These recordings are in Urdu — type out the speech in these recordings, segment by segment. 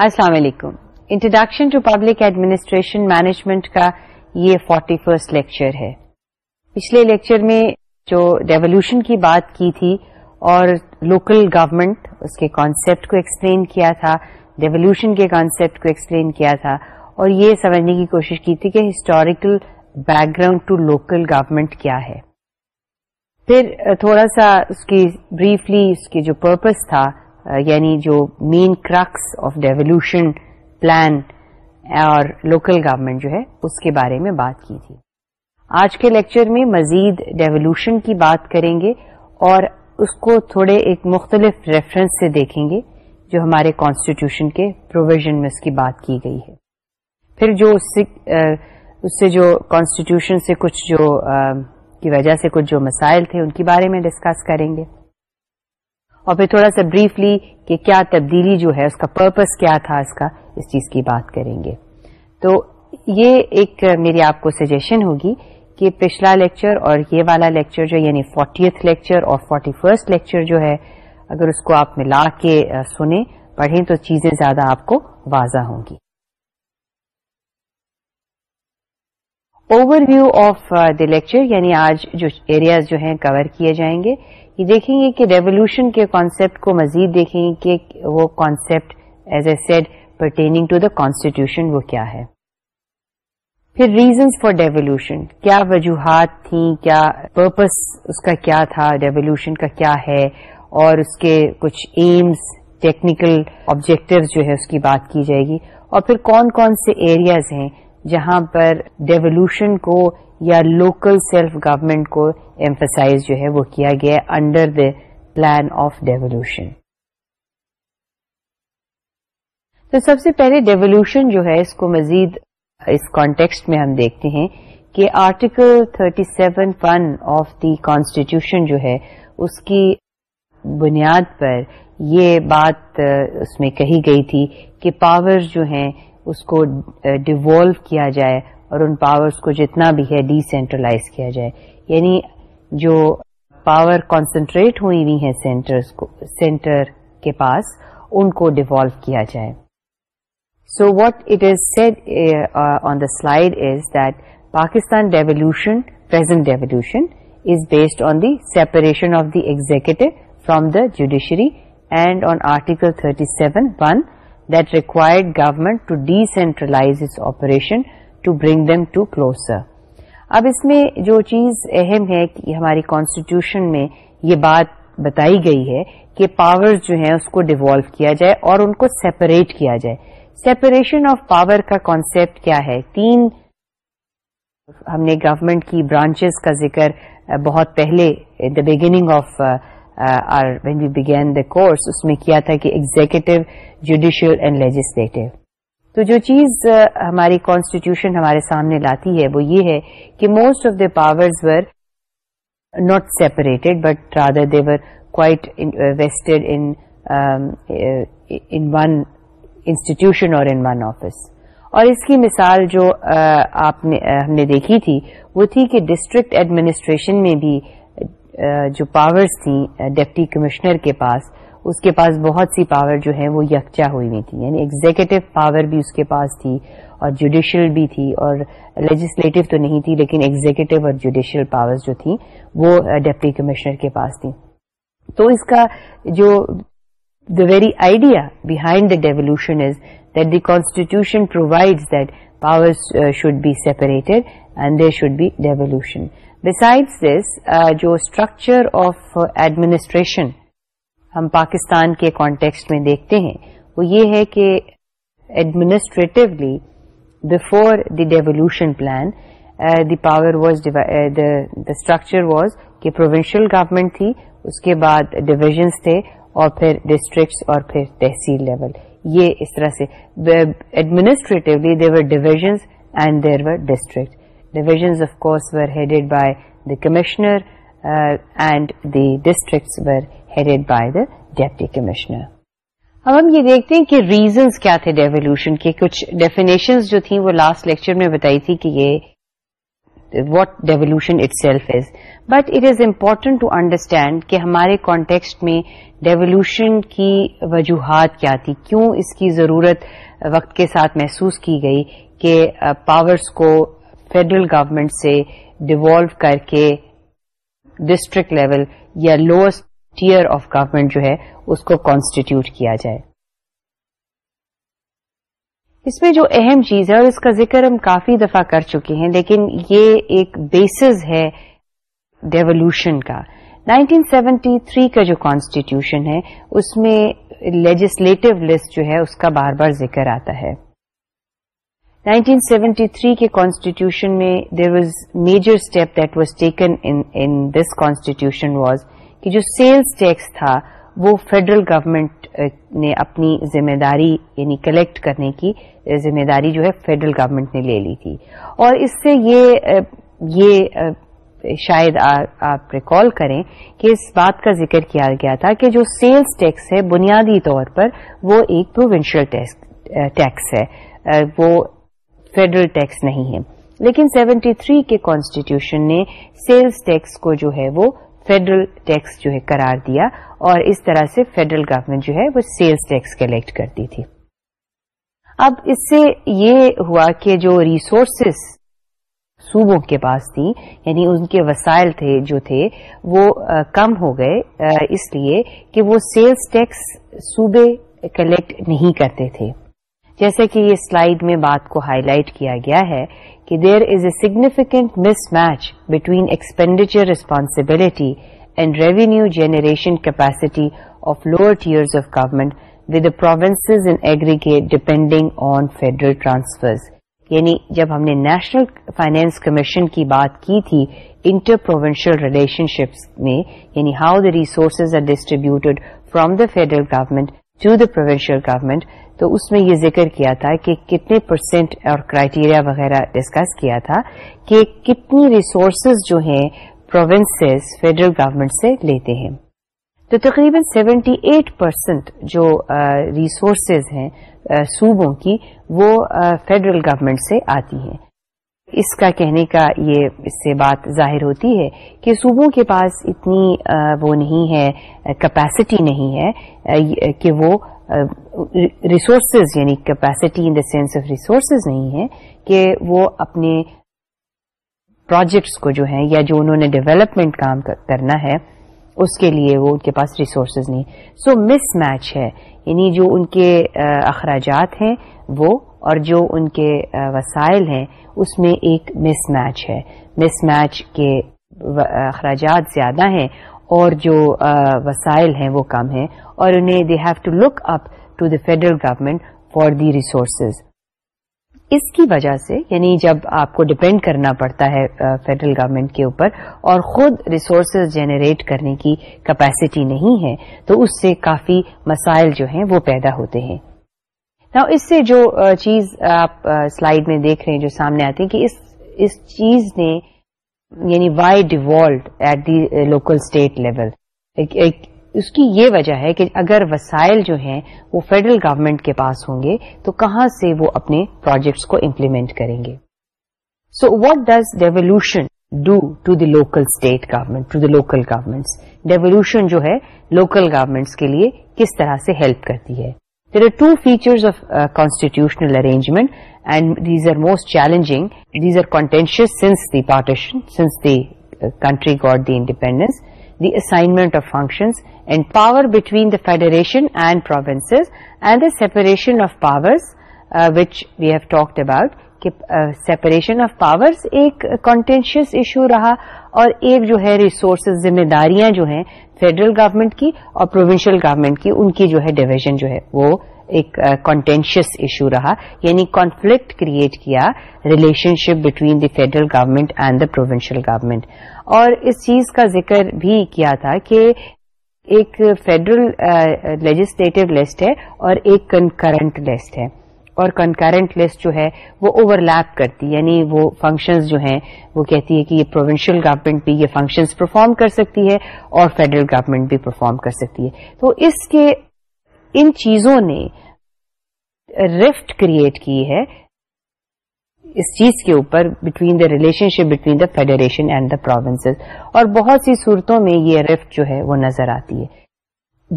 السلام علیکم introduction to public administration management کا یہ فورٹی فرسٹ لیکچر ہے پچھلے لیکچر میں جو ریولیوشن کی بات کی تھی اور لوکل گورمنٹ اس کے کانسیپٹ کو ایکسپلین کیا تھا ریولیوشن کے کانسیپٹ کو ایکسپلین کیا تھا اور یہ سمجھنے کی کوشش کی تھی کہ historical background to local government کیا ہے پھر تھوڑا سا اس کی بریفلی اس کی جو پرپز تھا یعنی جو main crux of devolution plan اور لوکل گورمنٹ جو ہے اس کے بارے میں بات کی تھی آج کے لیکچر میں مزید ڈیولیوشن کی بات کریں گے اور اس کو تھوڑے ایک مختلف ریفرنس سے دیکھیں گے جو ہمارے کانسٹیٹیوشن کے پروویژن میں اس کی بات کی گئی ہے پھر جو کانسٹیٹیوشن سے کچھ جو کی وجہ سے کچھ جو مسائل تھے ان کے بارے میں ڈسکس کریں گے اور پھر تھوڑا سا بریفلی کہ کیا تبدیلی جو ہے اس کا پرپز کیا تھا اس کا اس چیز کی بات کریں گے تو یہ ایک میری آپ کو سجیشن ہوگی کہ پچھلا لیکچر اور یہ والا لیکچر جو یعنی فورٹیتھ لیکچر اور فورٹی فرسٹ لیکچر جو ہے اگر اس کو آپ ملا کے سنیں پڑھیں تو چیزیں زیادہ آپ کو واضح ہوں گی overview of the lecture یعنی آج جو ایریاز جو ہیں کور کیے جائیں گے یہ دیکھیں گے کہ ریولیوشن کے کانسیپٹ کو مزید دیکھیں گے کہ وہ concept as a said pertaining to the constitution وہ کیا ہے پھر ریزنس فار ڈیولیوشن کیا وجوہات تھیں کیا پرپس اس کا کیا تھا ڈیولیوشن کا کیا ہے اور اس کے کچھ ایمس ٹیکنیکل آبجیکٹو جو ہے اس کی بات کی جائے گی اور پھر کون کون سے ایریاز ہیں جہاں پر ڈیولیوشن کو یا لوکل سیلف گورنمنٹ کو ایمفسائز جو ہے وہ کیا گیا ہے under the plan of devolution تو سب سے پہلے ڈیولیوشن جو ہے اس کو مزید اس کانٹیکسٹ میں ہم دیکھتے ہیں کہ article 37 seven one of the constitution جو ہے اس کی بنیاد پر یہ بات اس میں کہی گئی تھی کہ پاور جو ہیں اس کو ڈیوالو کیا جائے اور ان پاورز کو جتنا بھی ہے ڈی سینٹرلائز کیا جائے یعنی جو پاور کانسنٹریٹ ہوئی ہوئی ہیں سینٹر کے پاس ان کو ڈیوالو کیا جائے so what it is said on the slide is that Pakistan devolution present devolution is based on the separation of the executive from the judiciary and on article thirty seven one that required government to decentralise its operation to bring them to closer اب اس میں جو چیز اہم ہے کہ ہماری کانسٹیٹیوشن میں یہ بات بتائی گئی ہے کہ پاور جو ہیں اس کو ڈیوالو کیا جائے اور ان کو سیپریٹ کیا جائے سیپریشن آف پاور کا کانسیپٹ کیا ہے تین ہم نے گورمنٹ کی برانچز کا ذکر بہت پہلے the beginning of our begin the course اس میں کیا تھا کہ ایگزیکٹو جوڈیشل اینڈ لیجسلیٹو تو جو چیز ہماری کانسٹیٹیوشن ہمارے سامنے لاتی ہے وہ یہ ہے کہ most of the powers were not separated but rather they were quite vested in one institution اور ان ون آفس اور اس کی مثال جو آپ نے ہم نے دیکھی تھی وہ تھی کہ ڈسٹرکٹ ایڈمنسٹریشن میں بھی جو پاورز تھیں ڈپٹی کمشنر کے پاس اس کے پاس بہت سی پاور جو ہے وہ یکجا ہوئی ہوئی تھی یعنی ایگزیکٹو پاور بھی اس کے پاس تھی اور جوڈیشل بھی تھی اور لیجسلیٹو تو نہیں تھی لیکن ایگزیکٹو اور جوڈیشل پاور جو تھیں وہ ڈپٹی uh, کمشنر کے پاس تھیں تو اس کا جو the very idea behind the devolution is that the constitution provide that power should be separated and there should be devolution beside this جو اسٹرکچر آف ایڈمنیسٹریشن ہم پاکستان کے کانٹیکسٹ میں دیکھتے ہیں وہ یہ ہے کہ administratively before the devolution plan the power was structure was کہ پروونشل گورمنٹ تھی اس کے بعد ڈویژنس تھے اور پھر ڈسٹرکٹس اور پھر تحصیل لیول یہ اس طرح سے administratively they were divisions and there were district divisions of course headed by the commissioner and the districts were headed by the deputy commissioner اب ہم یہ دیکھتے ہیں کہ ریزنس کیا تھے ڈیولیوشن کے کچھ ڈیفینیشنز جو تھیں وہ لاسٹ لیکچر میں بتائی تھی کہ یہ what devolution itself is but it is important to understand کہ ہمارے کانٹیکسٹ میں ڈیولیوشن کی وجوہات کیا تھی کیوں اس کی ضرورت وقت کے ساتھ محسوس کی گئی کہ پاورس uh, کو فیڈرل گورمنٹ سے ڈیوالو کر کے ڈسٹرکٹ لیول یا لوئسٹ ٹیئر آف گورنمنٹ جو ہے اس کو کانسٹیٹیوٹ کیا جائے اس میں جو اہم چیز ہے اور اس کا ذکر ہم کافی دفعہ کر چکے ہیں لیکن یہ ایک بیسز ہے ڈیولیوشن کا 1973 کا جو کانسٹیٹیوشن ہے اس میں لیجسلیٹو لسٹ جو ہے اس کا بار بار ذکر آتا ہے 1973 کے کانسٹیٹیوشن میں there was major step that was taken in this constitution was کہ جو سیلس ٹیکس تھا وہ فیڈرل گورنمنٹ uh, نے اپنی ذمہ داری یعنی کلیکٹ کرنے کی ذمہ داری جو ہے فیڈرل گورمنٹ نے لے لی تھی اور اس سے یہ uh, یہ uh, شاید آپ ریکال کریں کہ اس بات کا ذکر کیا گیا تھا کہ جو سیلز ٹیکس ہے بنیادی طور پر وہ ایک پروونشل ٹیکس ہے وہ فیڈرل ٹیکس نہیں ہے لیکن 73 کے کانسٹیٹیوشن نے سیلز ٹیکس کو جو ہے وہ فیڈرل ٹیکس جو ہے قرار دیا اور اس طرح سے فیڈرل گورنمنٹ جو ہے وہ سیلز ٹیکس کلیکٹ کرتی تھی اب اس سے یہ ہوا کہ جو ریسورسز صوبوں کے پاس تھی یعنی ان کے وسائل تھے جو تھے وہ کم ہو گئے اس لیے کہ وہ سیلز ٹیکس صوبے کلیکٹ نہیں کرتے تھے جیسے کہ یہ سلائیڈ میں بات کو ہائی لائٹ کیا گیا ہے کہ there is a significant mismatch between expenditure responsibility and revenue generation capacity of lower tiers of government with the province in aggregate depending on federal transfers یعنی جب ہم نے نیشنل فائنینس کمیشن کی بات کی تھی انٹر پروونشل ریلیشن شپس میں یعنی how the resources are distributed from the federal government to the provincial government تو اس میں یہ ذکر کیا تھا کہ کتنے پرسینٹ اور کرائیٹیریا وغیرہ ڈسکس کیا تھا کہ کتنی ریسورسز جو ہیں پروونسز فیڈرل گورنمنٹ سے لیتے ہیں تو تقریباً سیونٹی ایٹ پرسینٹ جو ریسورسز ہیں صوبوں کی وہ فیڈرل گورنمنٹ سے آتی ہیں اس کا کہنے کا یہ اس سے بات ظاہر ہوتی ہے کہ صوبوں کے پاس اتنی وہ نہیں ہے کیپیسٹی نہیں ہے کہ وہ ریسورسز یعنی capacity in the sense of resources نہیں ہے کہ وہ اپنے پروجیکٹس کو جو ہے یا جو انہوں نے ڈیولپمنٹ کام کرنا ہے اس کے لیے وہ ان کے پاس ریسورسز نہیں سو مس میچ ہے یعنی جو ان کے اخراجات ہیں وہ اور جو ان کے وسائل ہیں اس میں ایک مس میچ ہے مس میچ کے اخراجات زیادہ ہیں اور جو وسائل ہیں وہ کم ہیں اور انہیں they have to look up to the federal government for the resources اس کی وجہ سے یعنی جب آپ کو ڈپینڈ کرنا پڑتا ہے فیڈرل گورنمنٹ کے اوپر اور خود ریسورسز جنریٹ کرنے کی کیپیسٹی نہیں ہے تو اس سے کافی مسائل جو ہیں وہ پیدا ہوتے ہیں اس سے جو چیز آپ سلائیڈ میں دیکھ رہے ہیں جو سامنے آتی ہے کہ اس اس چیز نے یعنی why devolved at the local state level اس کی یہ وجہ ہے کہ اگر وسائل جو ہیں وہ فیڈرل گورمنٹ کے پاس ہوں گے تو کہاں سے وہ اپنے پروجیکٹس کو امپلیمنٹ کریں گے so what does devolution do to the local state government to the local governments devolution جو ہے لوکل گورمنٹس کے لیے کس طرح سے ہیلپ کرتی ہے There are two features of uh, constitutional arrangement, and these are most challenging. These are contentious since the partition, since the uh, country got the independence: the assignment of functions and power between the federation and provinces, and the separation of powers, uh, which we have talked about separation of powers ایک کانٹینشیس ایشو رہا اور ایک جو ہے ریسورسز ذمہ داریاں جو ہیں فیڈرل گورنمنٹ کی اور پروونشل گورنمنٹ کی ان کی جو ہے ڈویژن جو ہے وہ ایک کانٹینشیس ایشو رہا یعنی کانفلکٹ کریٹ کیا relationship between the federal government and the provincial government اور اس چیز کا ذکر بھی کیا تھا کہ ایک فیڈرل لیجسلیٹو لسٹ ہے اور ایک کنکرنٹ لسٹ ہے اور کنکرنٹ لسٹ جو ہے وہ اوور لیپ کرتی یعنی وہ فنکشنز جو ہیں وہ کہتی ہے کہ یہ پروونشل گورمنٹ بھی یہ فنکشنز پرفارم کر سکتی ہے اور فیڈرل گورمنٹ بھی پرفارم کر سکتی ہے تو اس کے ان چیزوں نے رفٹ کریٹ کی ہے اس چیز کے اوپر between the relationship between the federation and the provinces اور بہت سی صورتوں میں یہ رفٹ جو ہے وہ نظر آتی ہے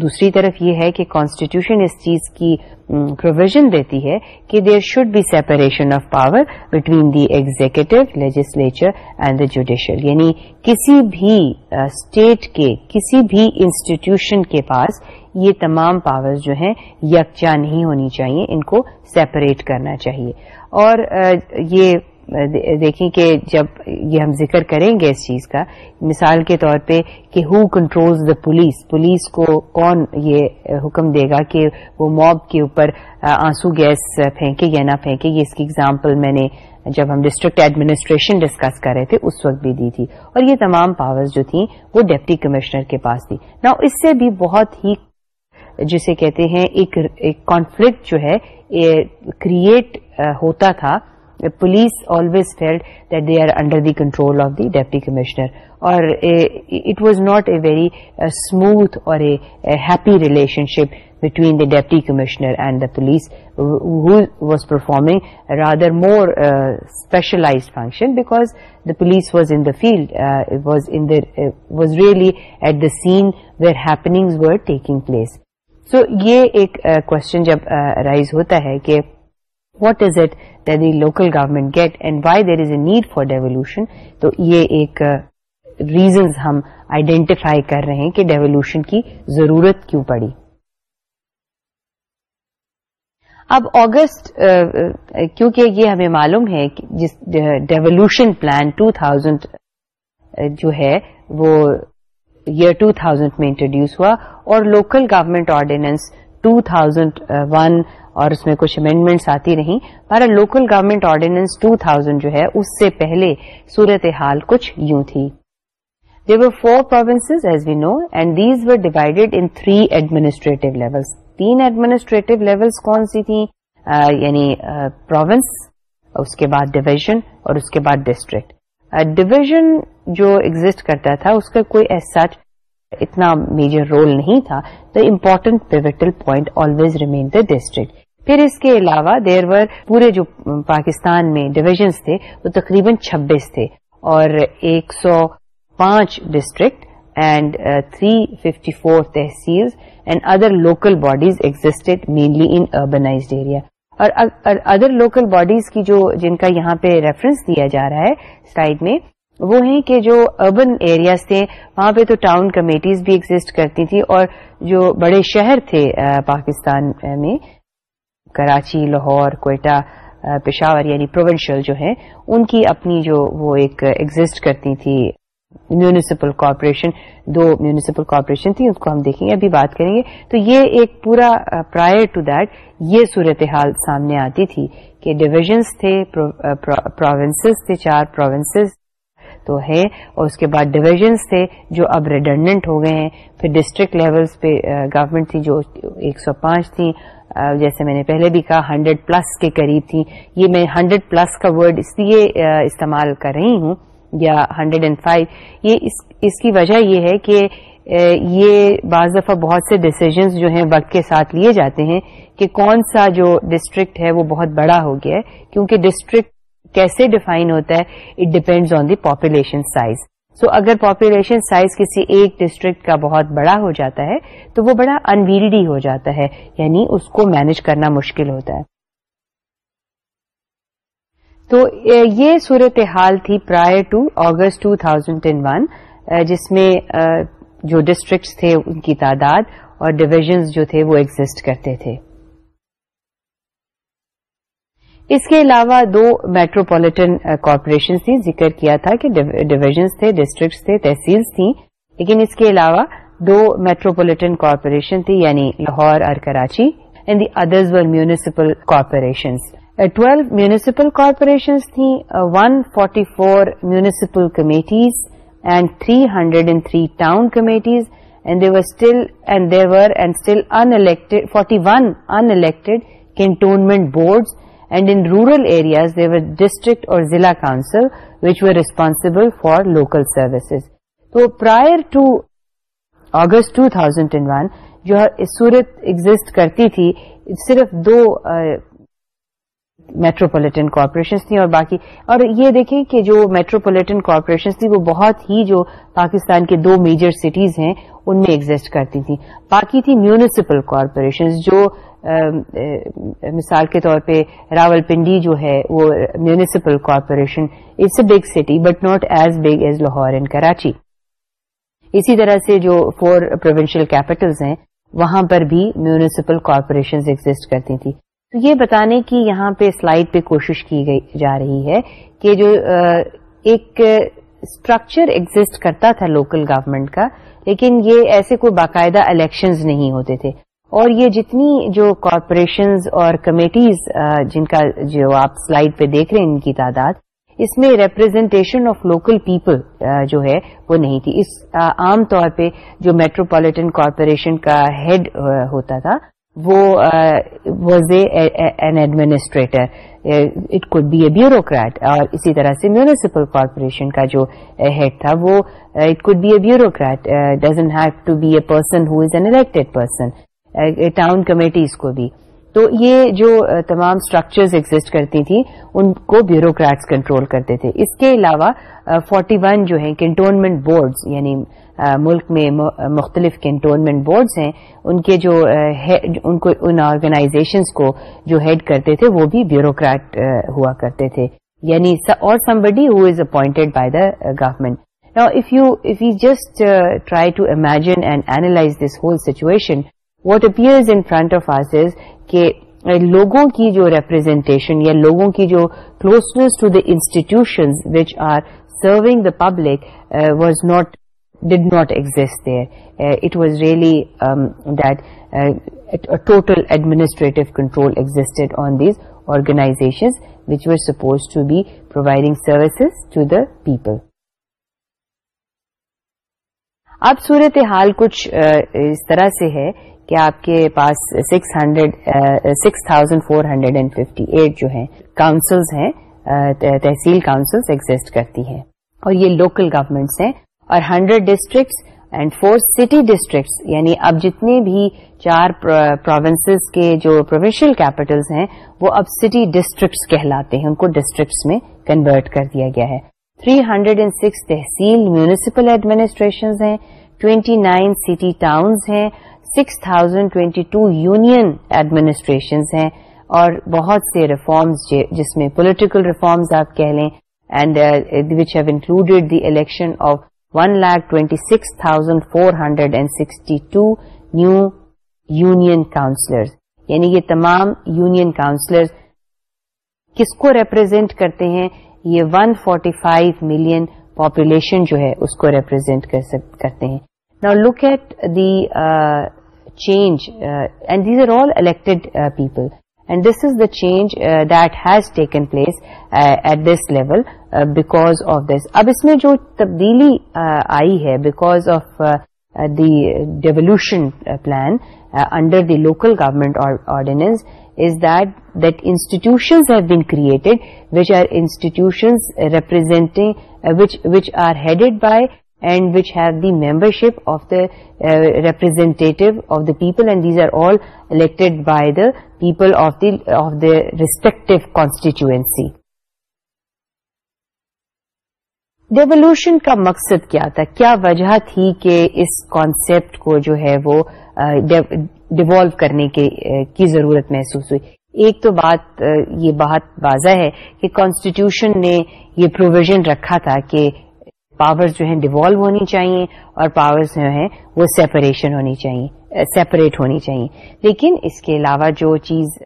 دوسری طرف یہ ہے کہ کانسٹیٹیوشن اس چیز کی پروویژن دیتی ہے کہ there should be separation of power between the executive legislature and the judicial یعنی کسی بھی اسٹیٹ کے کسی بھی انسٹیٹیوشن کے پاس یہ تمام پاور جو ہیں یکجا نہیں ہونی چاہیے ان کو سیپریٹ کرنا چاہیے اور یہ دیکھیں کہ جب یہ ہم ذکر کریں گے اس چیز کا مثال کے طور پہ کہ who control the police police کو کون یہ حکم دے گا کہ وہ موب کے اوپر آنسو گیس پھینکے یا نہ پھینکے یہ اس کی اگزامپل میں نے جب ہم ڈسٹرکٹ ایڈمنسٹریشن ڈسکس کر رہے تھے اس وقت بھی دی تھی اور یہ تمام پاورز جو تھیں وہ ڈپٹی کمشنر کے پاس تھی نا اس سے بھی بہت ہی جسے کہتے ہیں ایک کانفلکٹ جو ہے کریٹ ہوتا تھا police always felt that they are under the control of the deputy commissioner اور it was not a very smooth اور a happy relationship between the deputy commissioner and the police who was performing rather more specialise function because the police was in the field was was really at the scene where happenings were taking place so یہ ایک کوشچن جب رائز ہوتا ہے کہ what is it that the local government get and why there is a need for devolution تو یہ ایک ریزنز ہم آئیڈینٹیفائی کر رہے ہیں کہ ڈیولیوشن کی ضرورت کیوں پڑی اب اگست کیونکہ یہ ہمیں معلوم ہے کہ جس ڈیولیوشن پلان 2000 جو ہے وہ ایئر 2000 میں انٹروڈیوس ہوا اور لوکل گورمنٹ آرڈیننس 2001 تھاؤزینڈ اور اس میں کچھ امینڈمنٹس آتی رہیں پر لوکل گورمنٹ آرڈیننس 2000 جو ہے اس سے پہلے صورت حال کچھ یوں تھی four four as as we know and these divided divided in three levels. Level تین levels لیولس کون سی تھیں یعنی uh, اس کے بعد ڈویژن اور اس کے بعد ڈسٹرکٹ division جو ایگزٹ کرتا تھا اس کا کوئی such اتنا میجر رول نہیں تھا the important pivotal point always remain the district پھر اس کے علاوہ دیرور پورے جو پاکستان میں ڈویژنس تھے وہ تقریباً چھبیس تھے اور ایک سو پانچ district and three fifty four tehsil and other local bodies existed mainly in urbanized area اور ادر لوکل باڈیز کی جو جن کا یہاں پہ ریفرنس دیا جا رہا ہے سلائڈ میں وہ ہیں کہ جو اربن ایریاز تھے وہاں پہ تو ٹاؤن کمیٹیز بھی ایگزٹ کرتی تھی اور جو بڑے شہر تھے uh, پاکستان میں کراچی لاہور کوئٹہ پشاور یعنی پروونشل جو ہیں ان کی اپنی جو وہ ایک ایگزٹ کرتی تھی میونسپل کارپوریشن دو میونسپل کارپوریشن تھی اس کو ہم دیکھیں گے ابھی بات کریں گے تو یہ ایک پورا پرائر ٹو دیٹ یہ صورتحال سامنے آتی تھی کہ ڈویژنس تھے پروونسز تھے چار پروونسز تو ہے اور اس کے بعد ڈویژنس تھے جو اب ریڈنڈنٹ ہو گئے ہیں پھر ڈسٹرکٹ لیولس پہ گورمنٹ تھی جو ایک سو پانچ تھیں جیسے میں نے پہلے بھی کہا ہنڈریڈ پلس کے قریب تھیں یہ میں ہنڈریڈ پلس کا ورڈ اس لیے استعمال کر رہی ہوں یا ہنڈریڈ اینڈ فائیو یہ اس کی وجہ یہ ہے کہ یہ بعض دفعہ بہت سے ڈسیزنس جو ہیں وقت کے ساتھ لیے جاتے ہیں کہ کون سا جو ڈسٹرکٹ ہے وہ بہت بڑا ہو گیا ہے کیونکہ ڈسٹرکٹ کیسے ڈیفائن ہوتا ہے it depends on the population size so اگر پاپولیشن سائز کسی ایک ڈسٹرکٹ کا بہت بڑا ہو جاتا ہے تو وہ بڑا انویلڈی ہو جاتا ہے یعنی اس کو مینج کرنا مشکل ہوتا ہے تو یہ صورتحال تھی پرائر ٹو اگست 2001 جس میں جو ڈسٹرکٹس تھے ان کی تعداد اور ڈویژنز جو تھے وہ ایگزٹ کرتے تھے اس کے علاوہ دو میٹروپولیٹن کارپوریشن تھی ذکر کیا تھا کہ ڈویژنس تھے ڈسٹرکٹس تھے تحصیلس تھیں لیکن اس کے علاوہ دو میٹروپولیٹن کارپوریشن تھی یعنی لاہور اور Karachi and the others were municipal corporations twelve municipal corporation تھیں one forty four municipal committees and three hundred and three town committees and they were still and they were and still and forty one elected cantonment boards and in rural areas area district اور ضلع council which were responsible for local services تو prior to August two thousand twenty one جو صورت ایگزٹ کرتی تھی صرف دو میٹروپولیٹن کارپوریشنس تھیں اور باقی اور یہ دیکھیں کہ جو میٹروپولیٹن کارپوریشنس تھی وہ بہت ہی جو پاکستان کے دو میجر سٹیز ہیں ان میں ایگزٹ کرتی تھیں باقی تھی میونسپل کارپوریشنز جو مثال کے طور پہ راول پنڈی جو ہے وہ municipal corporation it's a big city but not as big as Lahore and Karachi اسی طرح سے جو فور پروونشل کیپٹلز ہیں وہاں پر بھی میونسپل کارپوریشن ایگزٹ کرتی تھی تو یہ بتانے کی یہاں پہ سلائڈ پہ کوشش کی گئی جا رہی ہے کہ جو ایک اسٹرکچر ایگزٹ کرتا تھا لوکل گورمنٹ کا لیکن یہ ایسے کوئی باقاعدہ الیکشنز نہیں ہوتے تھے اور یہ جتنی جو کارپوریشنز اور کمیٹیز جن کا جو آپ سلائیڈ پہ دیکھ رہے ہیں ان کی تعداد اس میں ریپرزینٹیشن آف لوکل پیپل جو ہے وہ نہیں تھی اس عام طور پہ جو میٹروپولیٹن کارپوریشن کا ہیڈ ہوتا تھا وہ was a an administrator it could be a bureaucrat اور اسی طرح سے میونسپل کارپوریشن کا جو ہیڈ تھا وہ it could be a bureaucrat doesn't have to be a person who is an elected person town committees کو بھی تو یہ جو تمام اسٹرکچرز ایگزٹ کرتی تھیں ان کو بیوروکریٹس کنٹرول کرتے تھے اس کے علاوہ 41 جو ہیں کینٹونمنٹ بورڈز یعنی ملک میں مختلف کینٹونمنٹ بورڈز ہیں ان کے جو ان کو ان آرگنائزیشنس کو جو ہیڈ کرتے تھے وہ بھی بیوروکریٹ ہوا کرتے تھے یعنی اور somebody who is appointed by the government you just try to imagine and analyze this whole situation what ups in front of us is کہ لوگوں کی جو ریپرزینٹیشن یا لوگوں کی جو closeness to the institutions which are serving the public was not did not exist it was really that total administrative control existed on these organizations which were supposed to be providing services to the people اب صورت حال کچھ اس طرح سے ہے کہ آپ کے پاس six hundred six thousand four hundred and fifty eight جو ہیں کاؤنسلز ہیں uh, تحصیل کاؤنسلز ایگزٹ کرتی ہیں اور یہ لوکل گورمنٹس ہیں اور hundred districts and four city districts یعنی اب جتنے بھی چار پروونسز کے جو پروونشل کیپٹلز ہیں وہ اب سٹی ڈسٹرکٹس کہلاتے ہیں ان کو ڈسٹرکٹس میں کنورٹ کر دیا گیا ہے 306 تحصیل میونسپل ایڈمنسٹریشنز ہیں 29 نائن سٹی ٹاؤنز ہیں six thousand twenty two union administrations ہیں اور بہت سے ریفارمز جس میں پولیٹیکل ریفارمز آپ کہہ لیں and which have included the election of one lakh twenty six thousand four hundred and sixty two new union councillors یعنی یہ تمام یونین کاؤنسلرز کس کو ریپرزینٹ کرتے ہیں یہ 145 ملین پاپولیشن جو ہے اس کو ریپرزینٹ کرتے ہیں look at the change and these are all elected people and this is the change that has taken place at this level because of this اب اس میں جو تبدیلی آئی ہے because of the devolution plan under the local government ordinance is that that institutions have batted which are institutions represent which are headed by and which have the membership of the representative of the people and elected by the people of of the respective constituency devolution کا مقصد کیا تھا کیا وجہ تھی کہ اس کانسیپٹ کو جو ہے وہ ڈوالو کرنے کی ضرورت محسوس ہوئی ایک تو بات یہ بہت واضح ہے کہ کانسٹیٹیوشن نے یہ پروویژن رکھا تھا کہ پاورز جو ہیں ڈیوالو ہونی چاہیے اور پاورز جو ہیں وہ سیپریشن ہونی چاہیے سیپریٹ ہونی چاہیے لیکن اس کے علاوہ جو چیز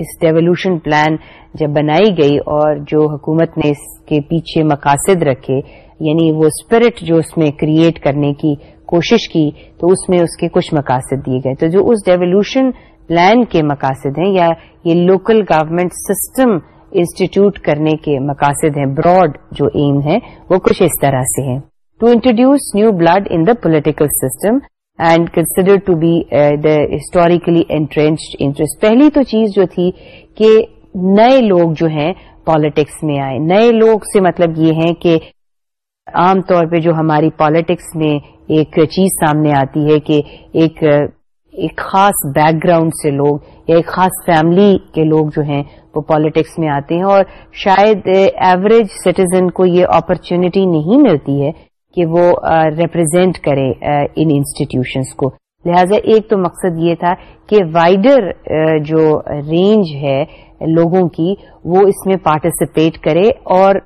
اس ڈیولیوشن پلان جب بنائی گئی اور جو حکومت نے اس کے پیچھے مقاصد رکھے یعنی وہ اسپرٹ جو اس میں کریٹ کرنے کی کوشش کی تو اس میں اس کے کچھ مقاصد دیے گئے تو جو اس ڈیولیوشن پلان کے مقاصد ہیں یا یہ لوکل گورمنٹ سسٹم انسٹیٹیوٹ کرنے کے مقاصد ہیں براڈ جو ایم ہے وہ کچھ اس طرح سے ہیں to introduce new blood in the political system and consider to be the historically entrenched interest پہلی تو چیز جو تھی کہ نئے لوگ جو ہیں پالیٹکس میں آئے نئے لوگ سے مطلب یہ ہے کہ عام طور پہ جو ہماری پالیٹکس میں ایک چیز سامنے آتی ہے کہ ایک ایک خاص بیک گراؤنڈ سے لوگ یا ایک خاص فیملی کے لوگ جو ہیں وہ پالیٹکس میں آتے ہیں اور شاید ایوریج سٹیزن کو یہ اپرچونٹی نہیں ملتی ہے کہ وہ ریپرزینٹ کرے ان انسٹیٹیوشنس کو لہٰذا ایک تو مقصد یہ تھا کہ وائڈر جو رینج ہے لوگوں کی وہ اس میں پارٹیسپیٹ کرے اور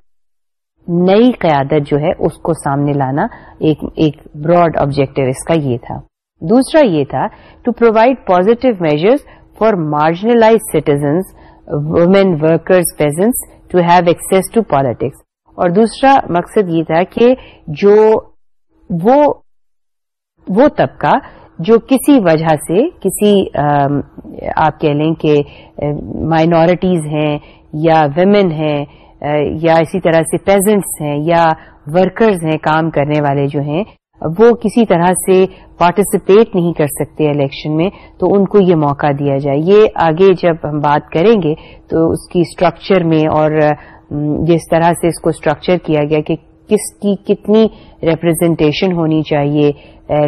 نئی قیادت جو ہے اس کو سامنے لانا ایک براڈ آبجیکٹو اس کا یہ تھا دوسرا یہ تھا to provide positive measures for marginalize citizens citizens women workers peasants to have access to politics اور دوسرا مقصد یہ تھا کہ جو وہ وہ طبقہ جو کسی وجہ سے کسی آپ کہہ لیں کہ مائنورٹیز ہیں یا ویمن ہیں یا اسی طرح سے پیزنٹس ہیں یا ورکرز ہیں کام کرنے والے جو ہیں وہ کسی طرح سے پارٹیسپیٹ نہیں کر سکتے الیکشن میں تو ان کو یہ موقع دیا جائے یہ آگے جب ہم بات کریں گے تو اس کی اسٹرکچر میں اور جس طرح سے اس کو اسٹرکچر کیا گیا کہ کس کی کتنی ریپرزینٹیشن ہونی چاہیے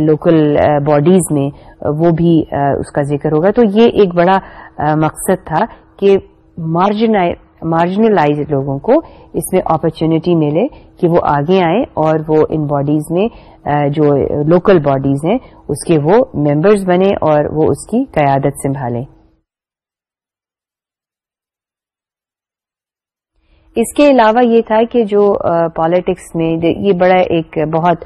لوکل باڈیز میں وہ بھی اس کا ذکر ہوگا تو یہ ایک بڑا مقصد تھا کہ مارجنائز مارجنلائز لوگوں کو اس میں اپرچونیٹی ملے کہ وہ آگے آئیں اور وہ ان باڈیز میں جو لوکل باڈیز ہیں اس کے وہ ممبرز بنے اور وہ اس کی قیادت سنبھالیں اس کے علاوہ یہ تھا کہ جو پالیٹکس میں یہ بڑا ایک بہت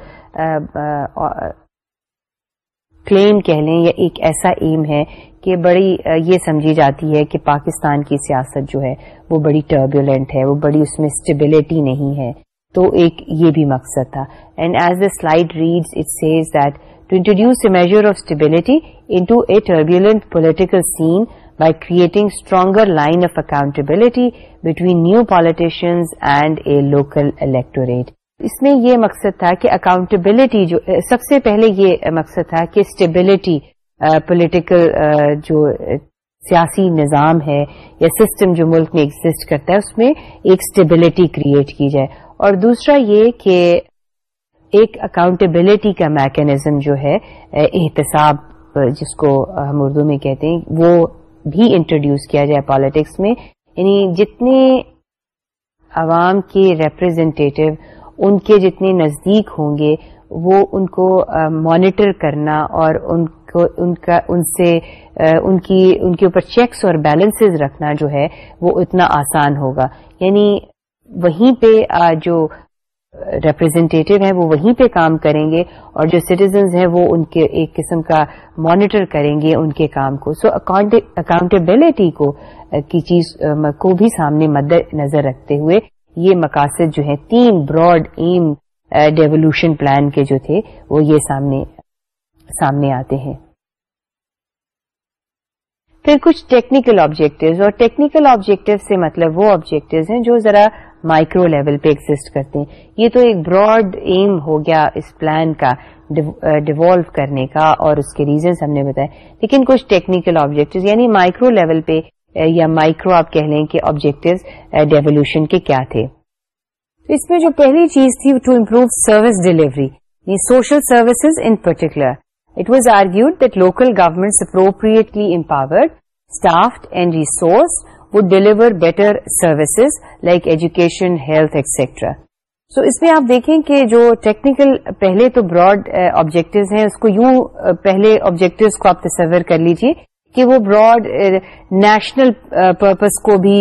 کلیم کہہ لیں یا ایک ایسا ایم ہے کہ بڑی یہ سمجھی جاتی ہے کہ پاکستان کی سیاست جو ہے وہ بڑی ٹربیولینٹ ہے وہ بڑی اس میں اسٹیبلٹی نہیں ہے تو ایک یہ بھی مقصد تھا and as the slide read it says that to introduce a measure of stability into a turbulent political scene by creating stronger line of accountability between new politicians and a local electorate اس میں یہ مقصد تھا کہ اکاؤنٹیبلٹی جو سب سے پہلے یہ مقصد تھا کہ اسٹیبلٹی پولیٹیکل جو سیاسی نظام ہے یا سسٹم جو ملک میں ایگزٹ کرتا ہے اس میں ایک اسٹیبلٹی کریٹ کی جائے اور دوسرا یہ کہ ایک اکاؤنٹیبلٹی کا میکینزم جو ہے احتساب جس کو ہم اردو میں کہتے ہیں وہ بھی انٹروڈیوس کیا جائے پالیٹکس میں یعنی جتنے عوام کے ریپرزینٹیو ان کے جتنے نزدیک ہوں گے وہ ان کو مانیٹر کرنا اور ان ان کا ان سے ان کی ان کے اوپر چیکس اور بیلنسز رکھنا جو ہے وہ اتنا آسان ہوگا یعنی وہیں پہ جو ریپرزینٹیو ہیں وہ وہیں پہ کام کریں گے اور جو سٹیزنز ہیں وہ ان کے ایک قسم کا مانیٹر کریں گے ان کے کام کو سو اکاؤنٹیبلٹی کو کی چیز کو بھی سامنے مد نظر رکھتے ہوئے یہ مقاصد جو ہیں تین براڈ ایم ڈیولوشن پلان کے جو تھے وہ یہ سامنے سامنے آتے ہیں پھر کچھ ٹیکنیکل آبجیکٹو اور ٹیکنیکل آبجیکٹو سے مطلب وہ آبجیکٹو جو ذرا مائکرو لیول پہ ایگزٹ کرتے ہیں یہ تو ایک براڈ ایم ہو گیا اس پلان کا ڈیوالو کرنے کا اور اس کے ریزنس ہم نے بتایا لیکن کچھ ٹیکنیکل آبجیکٹو یعنی مائکرو لیول پہ یا مائکرو آپ کہہ لیں کہ آبجیکٹو ڈیولیوشن کے کیا تھے اس میں جو پہلی چیز تھی to improve service delivery social services in particular it was argued that local government appropriately empowered staff and resource ولیور better services like education health extra so اس میں آپ دیکھیں کہ جو ٹیکنیکل پہلے تو براڈ آبجیکٹیو ہیں اس کو یو پہلے آبجیکٹوز کو آپ تصور کر لیجیے کہ وہ براڈ نیشنل پرپز کو بھی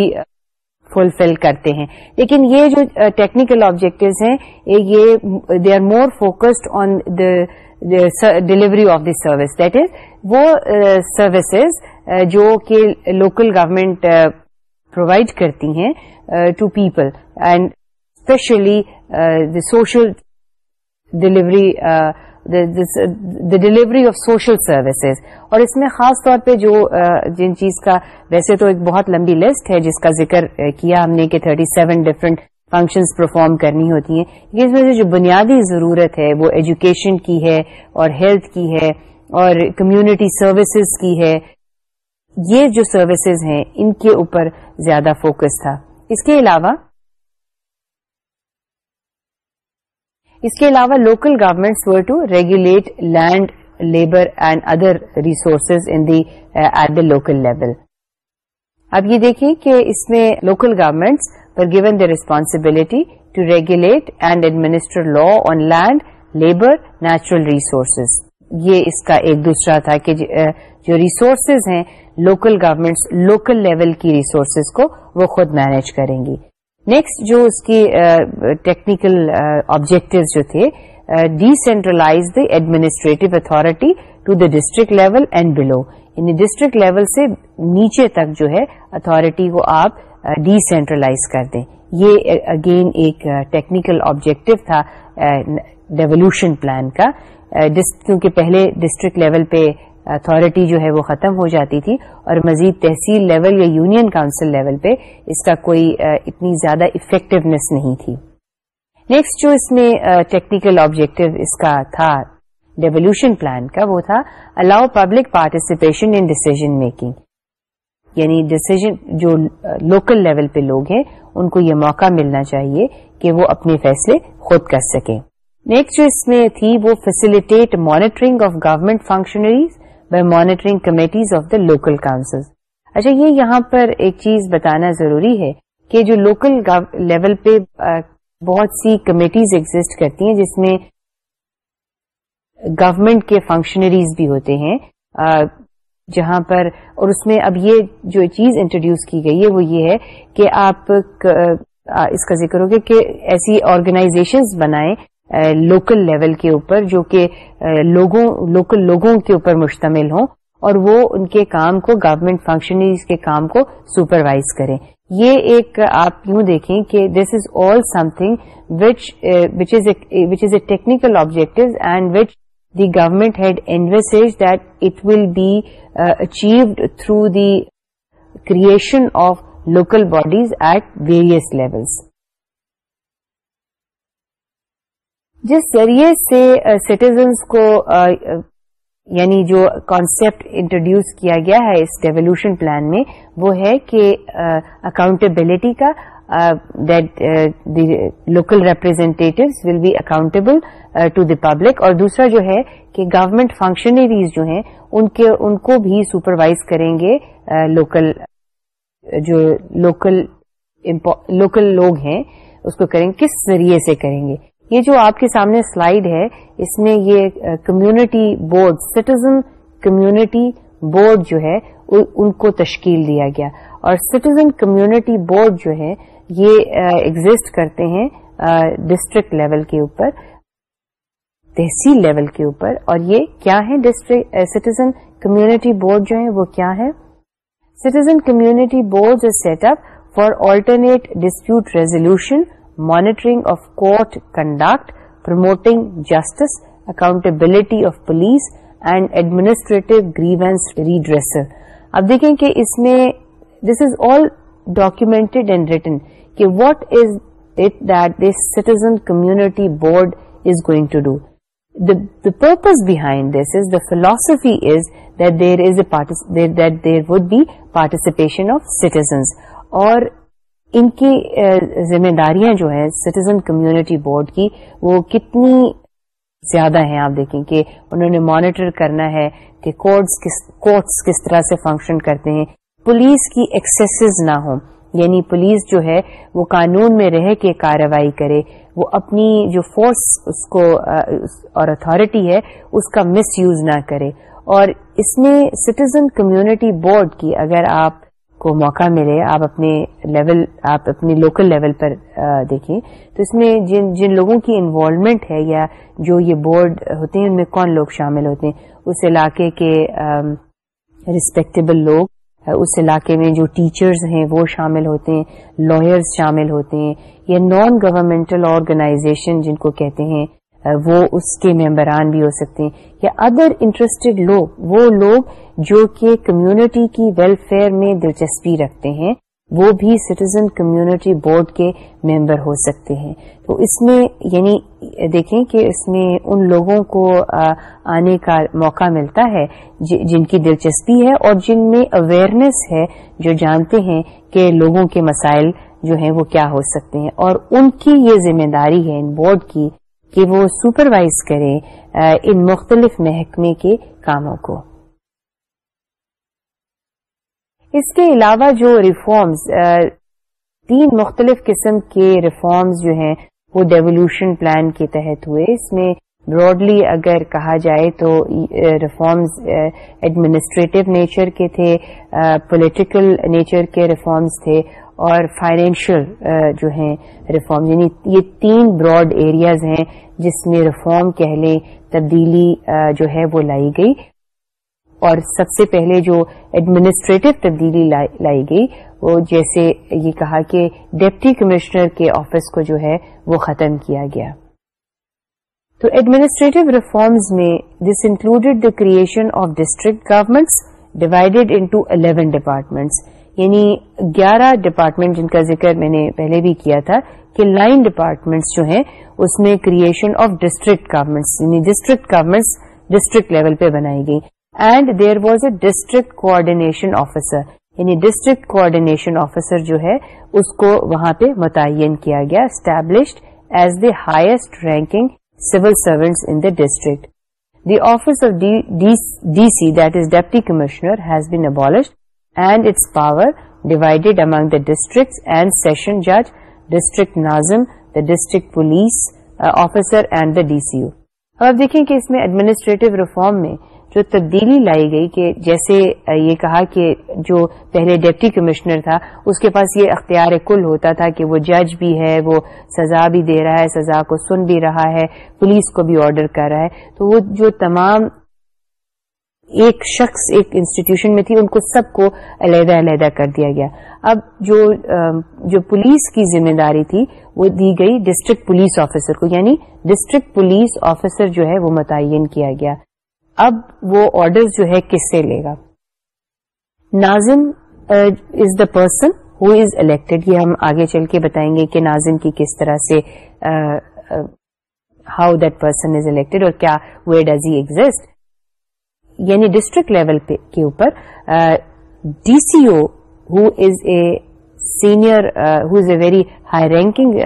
فلفل کرتے ہیں لیکن یہ جو ٹیکنیکل آبجیکٹوز ہیں یہ they are more focused on the delivery of this service that is وہ سروسز جو کہ لوکل گورمنٹ پرووائڈ کرتی ہیں to people and especially social delivery the delivery of social services اور اس میں خاص طور پہ جو جن چیز کا ویسے تو ایک بہت لمبی لسٹ ہے جس کا ذکر کیا ہم نے کہ 37 سیون ڈفرنٹ فنکشنز پرفارم کرنی ہوتی ہیں اس میں سے جو بنیادی ضرورت ہے وہ ایجوکیشن کی ہے اور ہیلتھ کی ہے اور کمیونٹی سروسز کی ہے یہ جو سروسز ہیں ان کے اوپر زیادہ فوکس تھا اس کے علاوہ اس کے علاوہ local governments were to regulate land labour and other resources in the at the local level اب یہ دیکھیں کہ اس میں local governments were given the responsibility to regulate and administer law on land labour natural resources یہ اس کا ایک دوسرا تھا کہ جو ریسورسز ہیں لوکل گورمنٹ لوکل لیول کی ریسورسز کو وہ خود مینج کریں گی نیکسٹ جو اس کی ٹیکنیکل آبجیکٹو جو تھے decentralize the administrative authority to the district level and below یعنی ڈسٹرکٹ لیول سے نیچے تک جو ہے اتارٹی کو آپ ڈی سینٹرلائز کر دیں یہ اگین ایک ٹیکنیکل آبجیکٹو تھا ڈیولیوشن پلان کا کیونکہ پہلے ڈسٹرکٹ لیول پہ اتارٹی جو ہے وہ ختم ہو جاتی تھی اور مزید تحصیل لیول یا یونین کاؤنسل لیول پہ اس کا کوئی اتنی زیادہ افیکٹونیس نہیں تھی نیکسٹ جو اس میں ٹیکنیکل آبجیکٹو اس کا تھا ڈیولیوشن پلان کا وہ تھا allow public participation in decision making یعنی ڈسیزن جو لوکل لیول پہ لوگ ہیں ان کو یہ موقع ملنا چاہیے کہ وہ اپنے فیصلے خود کر سکیں نیکسٹ جو اس میں تھی وہ facilitate monitoring of government functionaries by monitoring committees of the local council اچھا یہ یہاں پر ایک چیز بتانا ضروری ہے کہ جو لوکل لیول پہ بہت سی کمیٹیز ایگزٹ کرتی ہیں جس میں گورمنٹ کے فنکشنریز بھی ہوتے ہیں جہاں پر اور اس میں اب یہ جو چیز انٹروڈیوس کی گئی ہے وہ یہ ہے کہ آپ اس کا ذکر ہوگا کہ ایسی آرگنائزیشنز بنائیں لوکل لیول کے اوپر جو کہ لوگوں لوکل لوگوں کے اوپر مشتمل ہوں اور وہ ان کے کام کو گورمنٹ فنکشنریز کے کام کو سپروائز کریں یہ ایک آپ یوں دیکھیں کہ this is all something which which is a technical objective and which the had had that it it will be achieved through the creation of local bodies at various levels. جس ذریعے سے سٹیزنس کو یعنی جو کانسیپٹ انٹروڈیوس کیا گیا ہے اس ریولیوشن پلان میں وہ ہے کہ اکاؤنٹیبلٹی کا local representative will be accountable to the public اور دوسرا جو ہے کہ گورمنٹ فنکشنریز جو ہیں ان کے ان کو بھی سپروائز کریں گے لوکل uh, جو لوکل لوکل لوگ ہیں اس کو کریں کس ذریعے سے کریں گے یہ جو آپ کے سامنے سلائیڈ ہے اس میں یہ community board citizen community board جو ہے ان کو تشکیل دیا گیا اور سٹیزن کمیونٹی بورڈ جو ہے یہ ایگزٹ uh, کرتے ہیں ڈسٹرکٹ uh, لیول کے اوپر تحصیل لیول کے اوپر اور یہ کیا ہے سٹیزن کمیونٹی بورڈ جو ہیں وہ کیا ہے citizen community board set up for alternate dispute resolution monitoring of court conduct promoting justice accountability of police and administrative grievance redresser اب دیکھیں کہ اس میں this is all documented and written کہ what is that this citizen community board is going to do the purpose behind this is the philosophy is that there is a that there would be participation of citizens اور ان کی uh, ذمہ داریاں جو ہیں سٹیزن کمیونٹی بورڈ کی وہ کتنی زیادہ ہیں آپ دیکھیں کہ انہوں نے مانیٹر کرنا ہے کہ کوڈس کس طرح سے فنکشن کرتے ہیں پولیس کی ایکسیسز نہ ہوں یعنی پولیس جو ہے وہ قانون میں رہ کے کاروائی کرے وہ اپنی جو فورس اس کو اور اتھارٹی ہے اس کا مس یوز نہ کرے اور اس میں سٹیزن کمیونٹی بورڈ کی اگر آپ کو موقع ملے آپ اپنے لیول آپ اپنے لوکل لیول پر دیکھیں تو اس میں جن لوگوں کی انوالومنٹ ہے یا جو یہ بورڈ ہوتے ہیں ان میں کون لوگ شامل ہوتے ہیں اس علاقے کے رسپیکٹیبل لوگ اس علاقے میں جو ٹیچرز ہیں وہ شامل ہوتے ہیں لائرز شامل ہوتے ہیں یا نان گورمنٹل آرگنائزیشن جن کو کہتے ہیں وہ اس کے ممبران بھی ہو سکتے ہیں یا ادر انٹرسٹڈ لوگ وہ لوگ جو کہ کمیونٹی کی ویلفیئر میں دلچسپی رکھتے ہیں وہ بھی سٹیزن کمیونٹی بورڈ کے ممبر ہو سکتے ہیں تو اس میں یعنی دیکھیں کہ اس میں ان لوگوں کو آنے کا موقع ملتا ہے جن کی دلچسپی ہے اور جن میں اویئرنیس ہے جو جانتے ہیں کہ لوگوں کے مسائل جو ہیں وہ کیا ہو سکتے ہیں اور ان کی یہ ذمہ داری ہے ان بورڈ کی کہ وہ سپروائز کریں ان مختلف محکمے کے کاموں کو اس کے علاوہ جو ریفارمز تین مختلف قسم کے ریفارمز جو ہیں وہ ڈیولیوشن پلان کے تحت ہوئے اس میں براڈلی اگر کہا جائے تو ریفارمز ایڈمنسٹریٹو نیچر کے تھے پولیٹیکل نیچر کے ریفارمز تھے اور فائنینشیل جو ہیں ریفارم یعنی یہ تین براڈ ایریاز ہیں جس میں ریفارم کہہ لیں تبدیلی جو ہے وہ لائی گئی اور سب سے پہلے جو ایڈمنسٹریٹو تبدیلی لائی گئی وہ جیسے یہ کہا کہ ڈپٹی کمشنر کے آفس کو جو ہے وہ ختم کیا گیا تو ایڈمنسٹریٹو ریفارمز میں this included the creation of district governments divided into eleven departments یعنی گیارہ ڈپارٹمنٹ جن کا ذکر میں نے پہلے بھی کیا تھا کہ نائن ڈپارٹمنٹس جو ہیں اس میں کریشن آف ڈسٹرکٹ گورمنٹس یعنی ڈسٹرکٹ گورمنٹس ڈسٹرکٹ لیول پہ بنائی گئی and there was a district coordination officer یعنی ڈسٹرکٹ کوآڈینیشن آفیسر جو ہے اس کو وہاں پہ متعین کیا گیا established as the highest ranking civil servants in the district the office of D C that is deputy commissioner has been abolished and its power divided among the district and session جج district nazim the district police officer and the D C save آپ دیکھیں کہ اس میں ایڈمنسٹریٹو ریفارم میں جو تبدیلی لائی گئی کہ جیسے یہ کہا کہ جو پہلے ڈپٹی کمشنر تھا اس کے پاس یہ اختیار کل ہوتا تھا کہ وہ جج بھی ہے وہ سزا بھی دے رہا ہے سزا کو سن بھی رہا ہے پولیس کو بھی آرڈر کر رہا ہے تو وہ جو تمام ایک شخص ایک انسٹیٹیوشن میں تھی ان کو سب کو علیحدہ علیحدہ کر دیا گیا اب جو جو پولیس کی ذمہ داری تھی وہ دی گئی ڈسٹرکٹ پولیس آفیسر کو یعنی ڈسٹرکٹ پولیس آفیسر جو ہے وہ متعین کیا گیا اب وہ آرڈر جو ہے کس سے لے گا nazim is the person who is elected یہ ہم آگے چل کے بتائیں گے کہ نازم کی کس طرح سے how that person is elected اور کیا ویئر ڈز ہی ایگزٹ یعنی ڈسٹرکٹ لیول کے اوپر D C O who is a senior is a very high ranking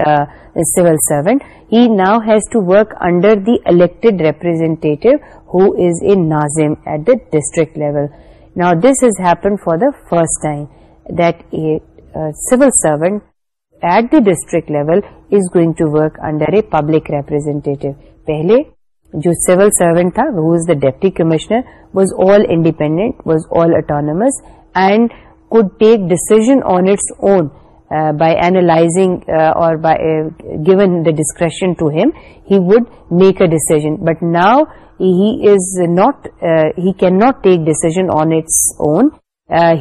civil servant he now has to work under the elected representative his a nazim at the district level now this has happen for the first time that civil servant at the district level is going to work under a public representative پہلے جو سیول سروینٹ تھا وز the deputy كمشنر was all independent was all autonomous and Uh, analyzing take uh, or on its own by discretion to اور given the make to decision he would make a not but now he can not take its on its own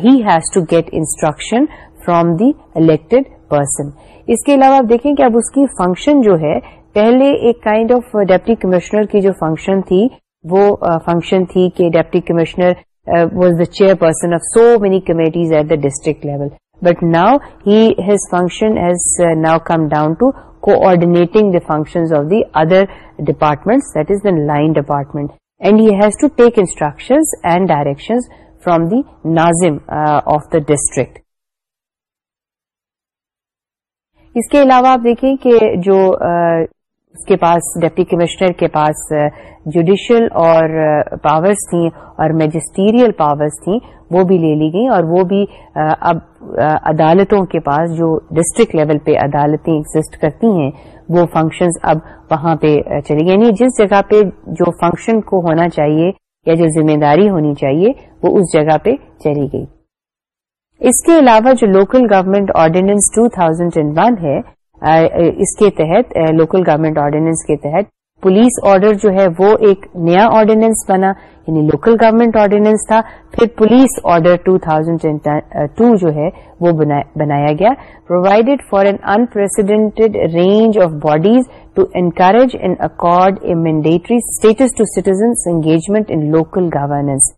has to get instruction from the elected person اس کے علاوہ آپ دیکھیں کہ اب اس کی فنکشن جو ہے پہلے ایک کائنڈ آف ڈیپٹی کمشنر کی جو فنکشن تھی وہ فنکشن تھی کہ deputy commissioner was the chairperson of so many committees at the district level but now has function has now come down to coordinating the function of the other department that is the line department and you has to take instructions and directions from the nazim of the district اس کے علاوہ آپ دیکھیں کہ جو اس کے پاس ڈپٹی کمشنر کے پاس جوڈیشل اور پاورز تھیں اور میجسٹیریل پاورز تھیں وہ بھی لے لی گئیں اور وہ بھی اب عدالتوں کے پاس جو ڈسٹرکٹ لیول پہ عدالتیں ایگزٹ کرتی ہیں وہ فنکشنز اب وہاں پہ چلی گئی یعنی جس جگہ پہ جو فنکشن کو ہونا چاہیے یا جو ذمہ داری ہونی چاہیے وہ اس جگہ پہ چلی گئی اس کے علاوہ جو لوکل گورمنٹ آرڈیننس 2001 ہے اس کے تحت لوکل گورنمنٹ آرڈیننس کے تحت پولیس آرڈر جو ہے وہ ایک نیا آرڈیننس بنا یعنی لوکل گورنمنٹ آرڈیننس تھا پھر police order two thousand two جو ہے وہ بنایا گیا provided for an unprecedented range of bodies to encourage and accord a mandatory status to citizens engagement in local governance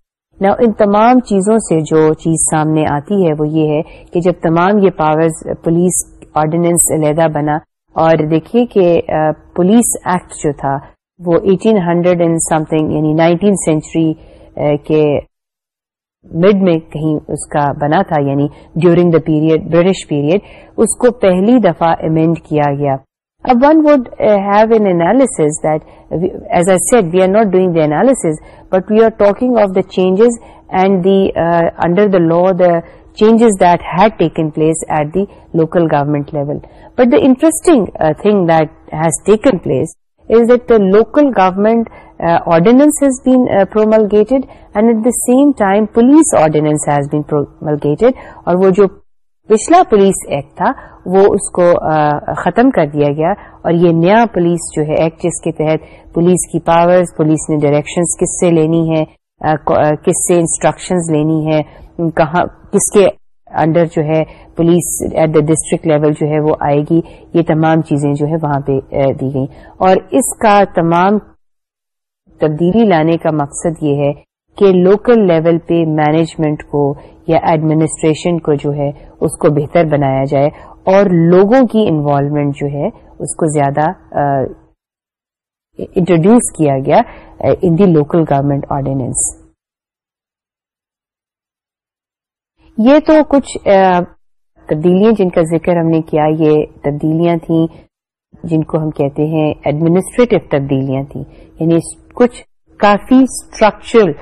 ان تمام چیزوں سے جو چیز سامنے آتی ہے وہ یہ ہے کہ جب تمام یہ پاورز پولیس آرڈیننس علیحدہ بنا اور دیکھیے کہ پولیس ایکٹ جو تھا وہ eighteen hundred and something یعنی نائنٹین سینچری کے مڈ میں کہیں اس کا بنا تھا یعنی during the period British period اس کو پہلی دفعہ امینڈ کیا گیا اب one would have an analysis that as a set we are not doing the analysis but we are talking of the changes and the under the law the changes that had taken place at the local government level but the interesting thing that has taken place is that the local government ordinance has been promulgated and at the same time police ordinance has been promulgated اور وہ جو پچھلا پولیس ایکٹ تھا وہ اس کو uh, ختم کر دیا گیا اور یہ نیا پولیس جو ہے ایکٹ جس کے تحت پولیس کی پاورز پولیس نے ڈائریکشنز کس سے لینی ہے uh, uh, کس سے انسٹرکشنز لینی ہے كہاں کس کے انڈر جو ہے police at the district level جو ہے وہ آئے گی یہ تمام چیزیں جو ہے وہاں پہ دی گئیں اور اس کا تمام تبدیلی لانے کا مقصد یہ ہے کہ لوکل لیول پہ مینجمنٹ کو یا ایڈمنسٹریشن کو جو ہے اس کو بہتر بنایا جائے اور لوگوں کی انوالومنٹ جو ہے اس کو زیادہ انٹروڈیوس کیا گیا in the local government ordinance یہ تو کچھ تبدیلیاں جن کا ذکر ہم نے کیا یہ تبدیلیاں تھیں جن کو ہم کہتے ہیں ایڈمنسٹریٹو تبدیلیاں تھیں یعنی کچھ کافی اسٹرکچرل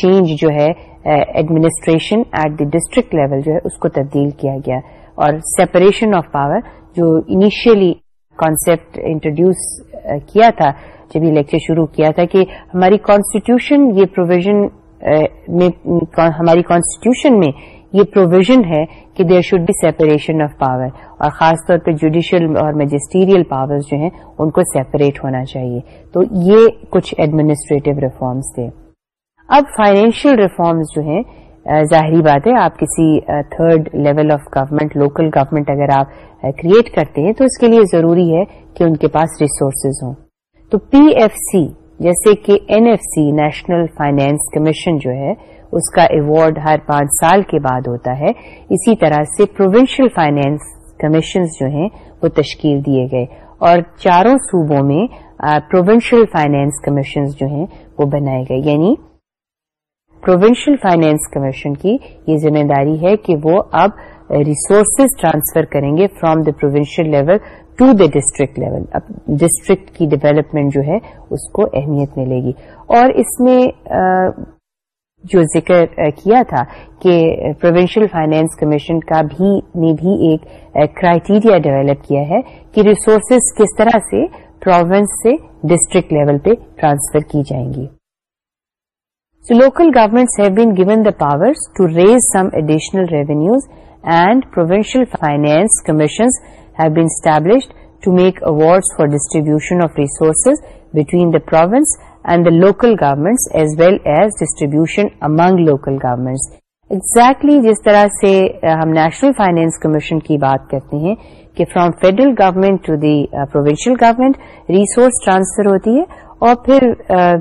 چینج جو ہے administration at the district level جو ہے اس کو تبدیل کیا گیا اور سیپریشن آف پاور جو انیشیلی کانسیپٹ انٹروڈیوس کیا تھا جب یہ لیکچر شروع کیا تھا کہ ہماری کانسٹیٹیوشن یہ پروویژن ہماری کانسٹیٹیوشن میں یہ پروویژن ہے کہ there should be separation of power اور خاص طور پہ جوڈیشل اور میجسٹیریل پاور جو ہیں ان کو سیپریٹ ہونا چاہیے تو یہ کچھ ایڈمنسٹریٹو ریفارمس تھے اب فائنینشیل ریفارمس جو ہیں ظاہری بات ہے آپ کسی third level of government local government اگر آپ کریٹ کرتے ہیں تو اس کے لیے ضروری ہے کہ ان کے پاس ریسورسز ہوں تو پی ایف سی جیسے کہ N F C national finance commission جو ہے اس کا ایوارڈ ہر پانچ سال کے بعد ہوتا ہے اسی طرح سے پروونشل فائنینس کمیشنز جو ہیں وہ تشکیل دیے گئے اور چاروں صوبوں میں پروونشل فائنینس کمیشنز جو ہیں وہ بنائے گئے یعنی پروونشل فائنینس کمیشن کی یہ ذمہ داری ہے کہ وہ اب ریسورسز ٹرانسفر کریں گے from the provincial level to the district level اب ڈسٹرکٹ کی ڈیولپمنٹ جو ہے اس کو اہمیت ملے گی اور اس میں جو ذکر کیا تھا کہ پروونشل فائنینس کمیشن کا بھی نے بھی ایک کرائیٹیریا ڈیویلپ کیا ہے کہ ریسورسز کس طرح سے پروونس سے ڈسٹرکٹ لیول پہ ٹرانسفر کی جائیں گی so local governments have been given the power to raise some additional revenues and provincial finance commissions have been established to make award for distribution of resources between the province and the local government as well as distribution among local governments exactly جس طرح سے ہم نیشنل فائنینس کمیشن کی بات کرتے ہیں کہ from federal government to the provincial government resource transfer ہوتی ہے اور پھر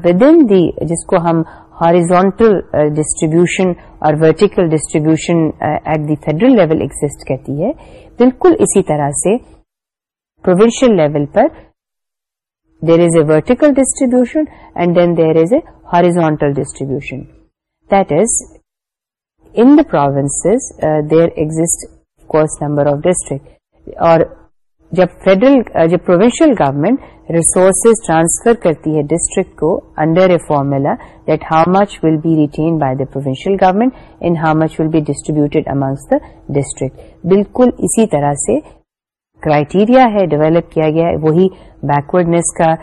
ود ان دی جس کو ہم ہاریزونٹل ڈسٹریبیوشن اور vertical distribution at the federal level exist کرتی ہے بالکل اسی طرح سے provincial level per there is a vertical distribution and then there is a horizontal distribution that is in the province there exist number of district اور جب فیڈرل جب پروونشل گورمنٹ ریسورسز ٹرانسفر کرتی ہے ڈسٹرکٹ کو under a formula that how much will be retain by the provincial government and how much will be distributed amongst the district بالکل اسی طرح سے کرائٹیریا ہے ڈیولپ کیا گیا ہے وہی بیکورڈنیس کا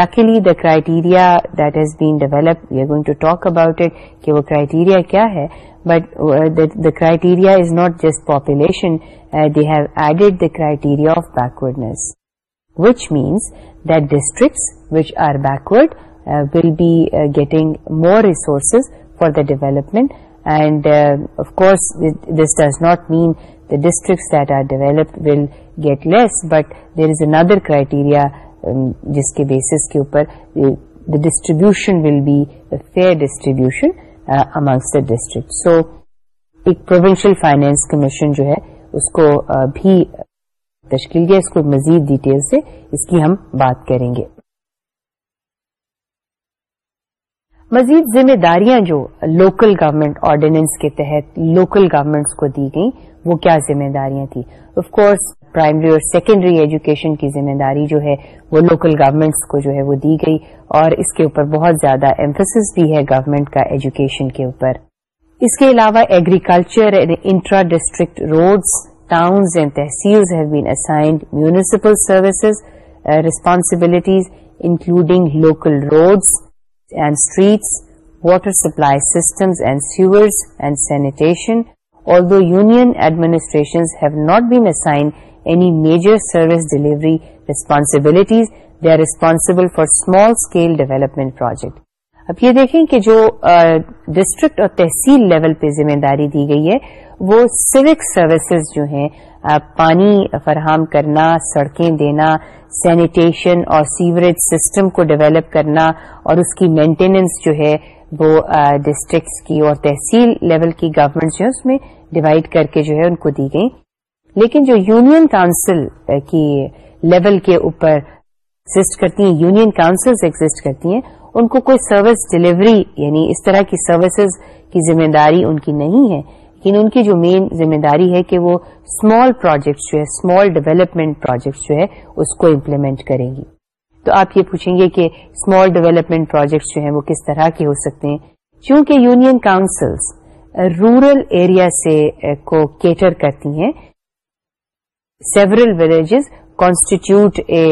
likely the criteria that has been develop you are going to talk about it کہ وہ کرائیٹیریا کیا ہے but the criteria is not just population they have added the criteria of backwardness which means that districts which are backward will be getting more resources for the development and of course this does not mean the districts that are develop will get less but there is another criteria جس کے بیسس کے اوپر the distribution will be fair distribution amongst the district so ایک پروونشل فائنینس کمیشن جو ہے اس کو بھی تشکیل دیا اس کو مزید ڈیٹیل سے اس کی ہم بات کریں گے مزید ذمہ داریاں جو لوکل گورنمنٹ آرڈیننس کے تحت لوکل گورمنٹس کو دی گئیں وہ کیا ذمہ داریاں تھیں آف کورس پرائمری اور سیکنڈری ایجوکیشن کی ذمہ داری جو ہے وہ لوکل گورمنٹس کو جو ہے وہ دی گئی اور اس کے اوپر بہت زیادہ امفسس بھی ہے گورنمنٹ کا ایجوکیشن کے اوپر اس کے علاوہ agriculture and intra district roads towns and tehsil have been assigned municipal services responsibilities including local roads and streets, water supply systems and sewers, and sanitation, although union administrations have not been assigned any major service delivery responsibilities, they are responsible for small-scale development projects. اب یہ دیکھیں کہ جو ڈسٹرکٹ اور تحصیل لیول پہ ذمہ داری دی گئی ہے وہ سوک سروسز جو ہیں پانی فراہم کرنا سڑکیں دینا سینیٹیشن اور سیوریج سسٹم کو ڈیولپ کرنا اور اس کی مینٹیننس جو ہے وہ ڈسٹرکٹس کی اور تحصیل لیول کی گورنمنٹ جو ہے اس میں ڈیوائڈ کر کے جو ہے ان کو دی گئی لیکن جو یونین کاؤنسل کی لیول کے اوپر ایگزٹ کرتی ہیں یونین کاؤنسلز ایگزٹ کرتی ہیں ان کو کوئی سروس ڈلیوری یعنی اس طرح کی سروسز کی ذمہ داری ان کی نہیں ہے لیکن ان کی جو مین ذمہ داری ہے کہ وہ اسمال پروجیکٹس جو ہے اسمال ڈیولپمنٹ پروجیکٹس جو ہے اس کو امپلیمنٹ کریں گی تو آپ یہ پوچھیں گے کہ اسمال ڈیولپمنٹ پروجیکٹس جو ہیں وہ کس طرح کے ہو سکتے ہیں چونکہ یونین کاؤنسلس رورل ایریا سے کو کیٹر کرتی ہیں several villages constitute a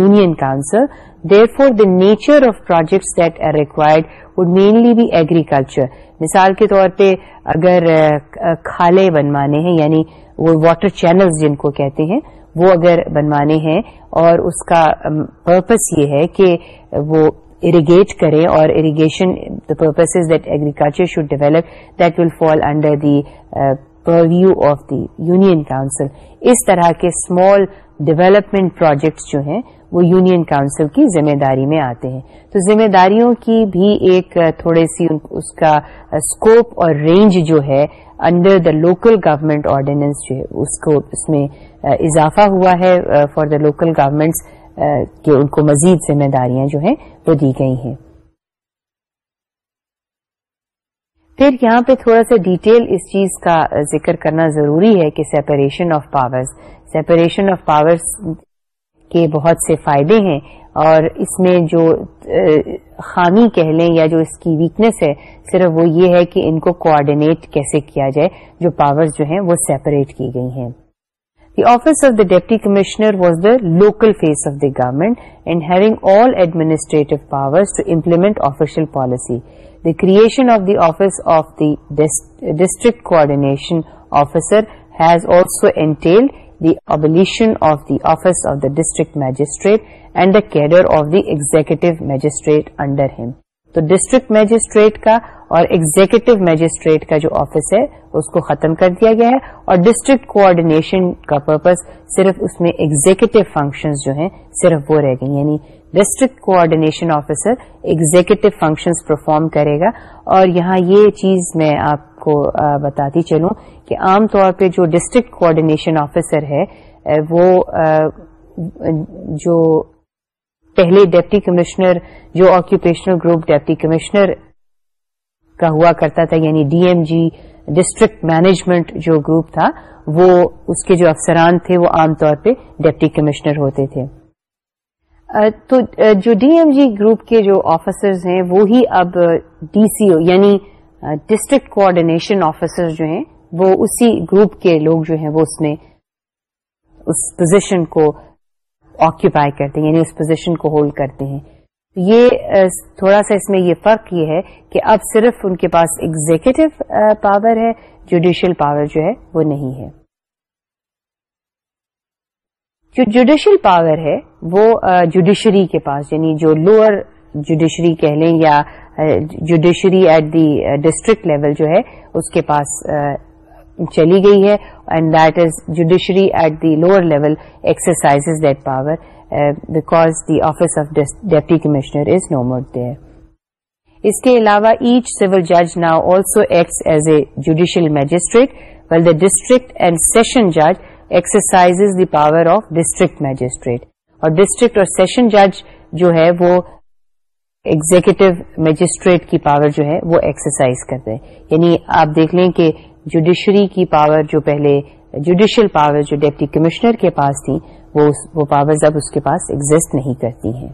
union council therefore the nature of projects that are required with mainly agriculture agriculture مثال کے طور پہ اگر کھالے بنوانے ہیں یعنی وہ واٹر چینلز جن کو کہتے ہیں وہ اگر بنوانے ہیں اور اس کا پرپز یہ ہے کہ وہ اریگیٹ کریں اور irrigation the purpose is that agriculture should develop that will fall under the purview of the union council اس طرح کے اسمال ڈیولپمنٹ پروجیکٹس جو ہیں وہ یونین کاؤنسل کی ذمہ داری میں آتے ہیں تو ذمہ داریوں کی بھی ایک تھوڑے سی اس کا اسکوپ اور رینج جو ہے under the local government ordinance جو ہے اس کو اس میں uh, اضافہ ہوا ہے فار دا لوکل گورمنٹس کے ان کو مزید ذمہ داریاں جو ہیں وہ دی گئی ہیں پھر یہاں پہ تھوڑا سا ڈیٹیل اس چیز کا ذکر کرنا ضروری ہے کہ separation of power separation of powers کے بہت سے فائدے ہیں اور اس میں جو خامی کہہ لیں یا جو اس کی ویکنیس ہے صرف وہ یہ ہے کہ ان کو کوآڈینیٹ کیسے کیا جائے جو پاور جو ہیں وہ سیپریٹ کی گئی ہیں The office of the Deputy Commissioner was the local face of the government and having all administrative powers to implement official policy. The creation of the office of the District Coordination Officer has also entailed the abolition of the office of the District Magistrate and the cadre of the Executive Magistrate under him. تو ڈسٹرکٹ میجسٹریٹ کا اور ایگزیکٹو میجسٹریٹ کا جو آفس ہے اس کو ختم کر دیا گیا ہے اور ڈسٹرکٹ کوآڈینیشن کا پرپز صرف اس میں ایگزیکٹو فنکشنز جو ہیں صرف وہ رہ گئی یعنی district coordination officer executive functions perform کرے گا اور یہاں یہ چیز میں آپ کو بتاتی چلوں کہ عام طور پہ جو ڈسٹرکٹ کوآڈینیشن آفیسر ہے وہ جو پہلے ڈیپٹی کمشنر جو آکوپیشنل گروپ ڈیپٹی کمشنر کا ہوا کرتا تھا یعنی D M G district management جو گروپ تھا وہ اس کے جو افسران تھے وہ عام طور پہ ڈپٹی کمشنر ہوتے تھے تو جو ڈی ایم جی گروپ کے جو آفیسر وہ ہی اب ڈی سی او یعنی ڈسٹرکٹ کوآڈینیشن آفیسر جو ہیں وہ اسی گروپ کے لوگ جو ہیں وہ اس اس پوزیشن کو آکوپائی کرتے ہیں یعنی اس پوزیشن کو ہولڈ کرتے ہیں یہ تھوڑا سا اس میں یہ فرق یہ ہے کہ اب صرف ان کے پاس ایگزیکٹو پاور ہے جوڈیشل پاور جو ہے وہ نہیں ہے جو جوڈیشل پاور ہے وہ جوڈیشری کے پاس یعنی جو لوور جوڈیشری کہہ لیں یا judiciary at the district level جو ہے اس کے پاس چلی گئی ہے and that is judiciary at the lower level exercise that power because the office of deputy commissioner is know their اس کے علاوہ ایچ سیول جج now also act as a judicial magistrate well the district and session جج exercise the power of district magistrate اور ڈسٹرکٹ اور سیشن جج جو ہے وہ ایگزیکٹو میجسٹریٹ کی پاور جو ہے وہ ایکسرسائز کرتے یعنی آپ دیکھ لیں کہ جوڈیشری کی پاور جو پہلے جوڈیشل پاور جو ڈپٹی کمشنر کے پاس تھی وہ وہ پاورز اب اس کے پاس ایگزٹ نہیں کرتی ہیں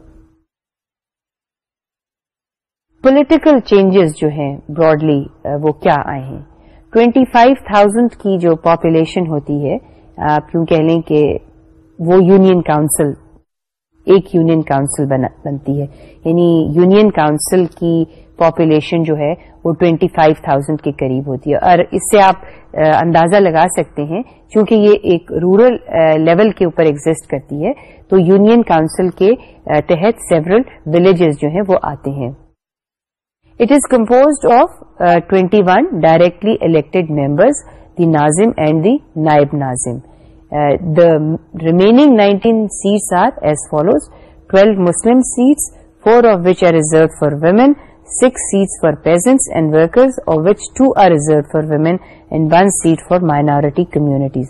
پولیٹیکل چینجز جو ہیں براڈلی وہ کیا آئے ہیں ٹوینٹی فائیو تھاؤزینڈ کی جو پاپولیشن ہوتی ہے آپ کیوں کہہ لیں کہ وہ یونین کاؤنسل ایک یونین کاؤنسل بنتی ہے یعنی یونین کاؤنسل کی پاپولیشن جو ہے وہ 25,000 کے قریب ہوتی ہے اور اس سے آپ اندازہ لگا سکتے ہیں چونکہ یہ ایک رورل لیول کے اوپر ایگزٹ کرتی ہے تو یونین کاؤنسل کے تحت سیورل ولیجز جو ہیں وہ آتے ہیں it is compose of twenty one directly elected members the nazim and the naib nazim the remaining nineteen seats are as follows twelve Muslim seats four of which are reserve for women six seats for peasants and workers of which two are reserved for women and one seat for minority communities.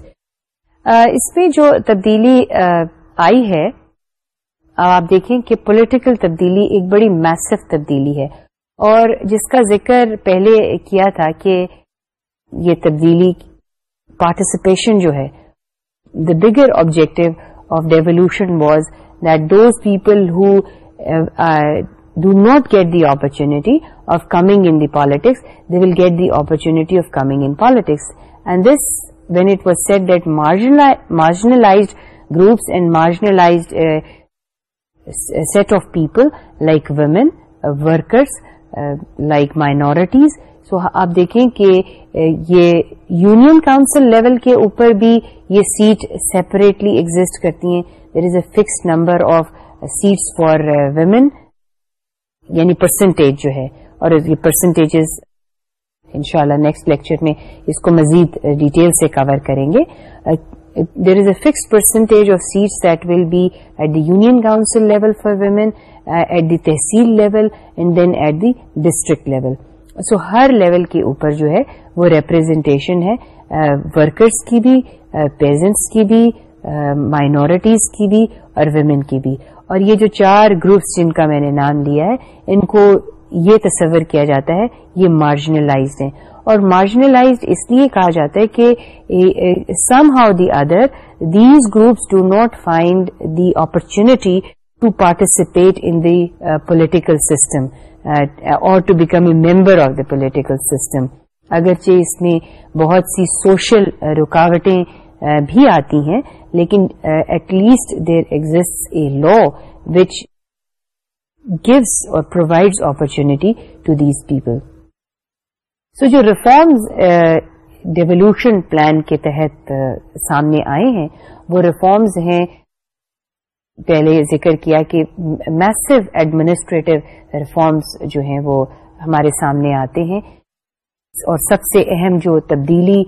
Uh, اس میں جو تبدیلی uh, آئی ہے آپ دیکھیں کہ پولیٹیکل تبدیلی ایک بڑی میسف تبدیلی ہے اور جس کا ذکر پہلے کیا تھا کہ یہ تبدیلی پارٹیسپیشن جو ہے the bigger objective of devolution was that those people who do not get the opportunity of coming in the politics they will get the opportunity of coming in politics and this what it was set that marginalized groups and marginalized set of people like women workers like minorities so آپ دیکھیں کہ یہ یونین کاؤنسل لیول کے اوپر بھی یہ سیٹ سیپریٹلی ایگزٹ کرتی ہیں there is a fix number of seat for women یعنی پرسنٹیج جو ہے اور یہ پرسنٹیجز ان شاء اللہ نیکسٹ لیکچر میں اس کو مزید ڈیٹیل سے کور کریں گے there is a fix percentage of seats that will be at the union council level for women at the tehsil level and then at the district level so Hare level کے اوپر جو ہے وہ ریپرزینٹیشن ہے ورکرس uh, کی بھی پیزنٹس uh, کی بھی مائنورٹیز uh, کی بھی اور ویمن کی بھی اور یہ جو چار گروپس جن کا میں نے نام لیا ہے ان کو یہ تصور کیا جاتا ہے یہ مارجنلائزڈ ہیں اور مارجنلائزڈ اس لیے کہا جاتا ہے کہ somehow the other these groups do not find the opportunity to participate in the political system اور to become a member of the political system اگرچہ اس میں بہت سی سوشل uh, رکاوٹیں بھی آتی ہیں لیکن at least there exist a law which gives اور provides opportunity to these people so جو ریفارمز ڈیولیوشن پلان کے تحت سامنے آئے ہیں وہ ریفارمز ہیں پہلے ذکر کیا کہ میسو ایڈمنسٹریٹو ریفارمز جو ہیں وہ ہمارے سامنے آتے ہیں اور سب سے اہم جو تبدیلی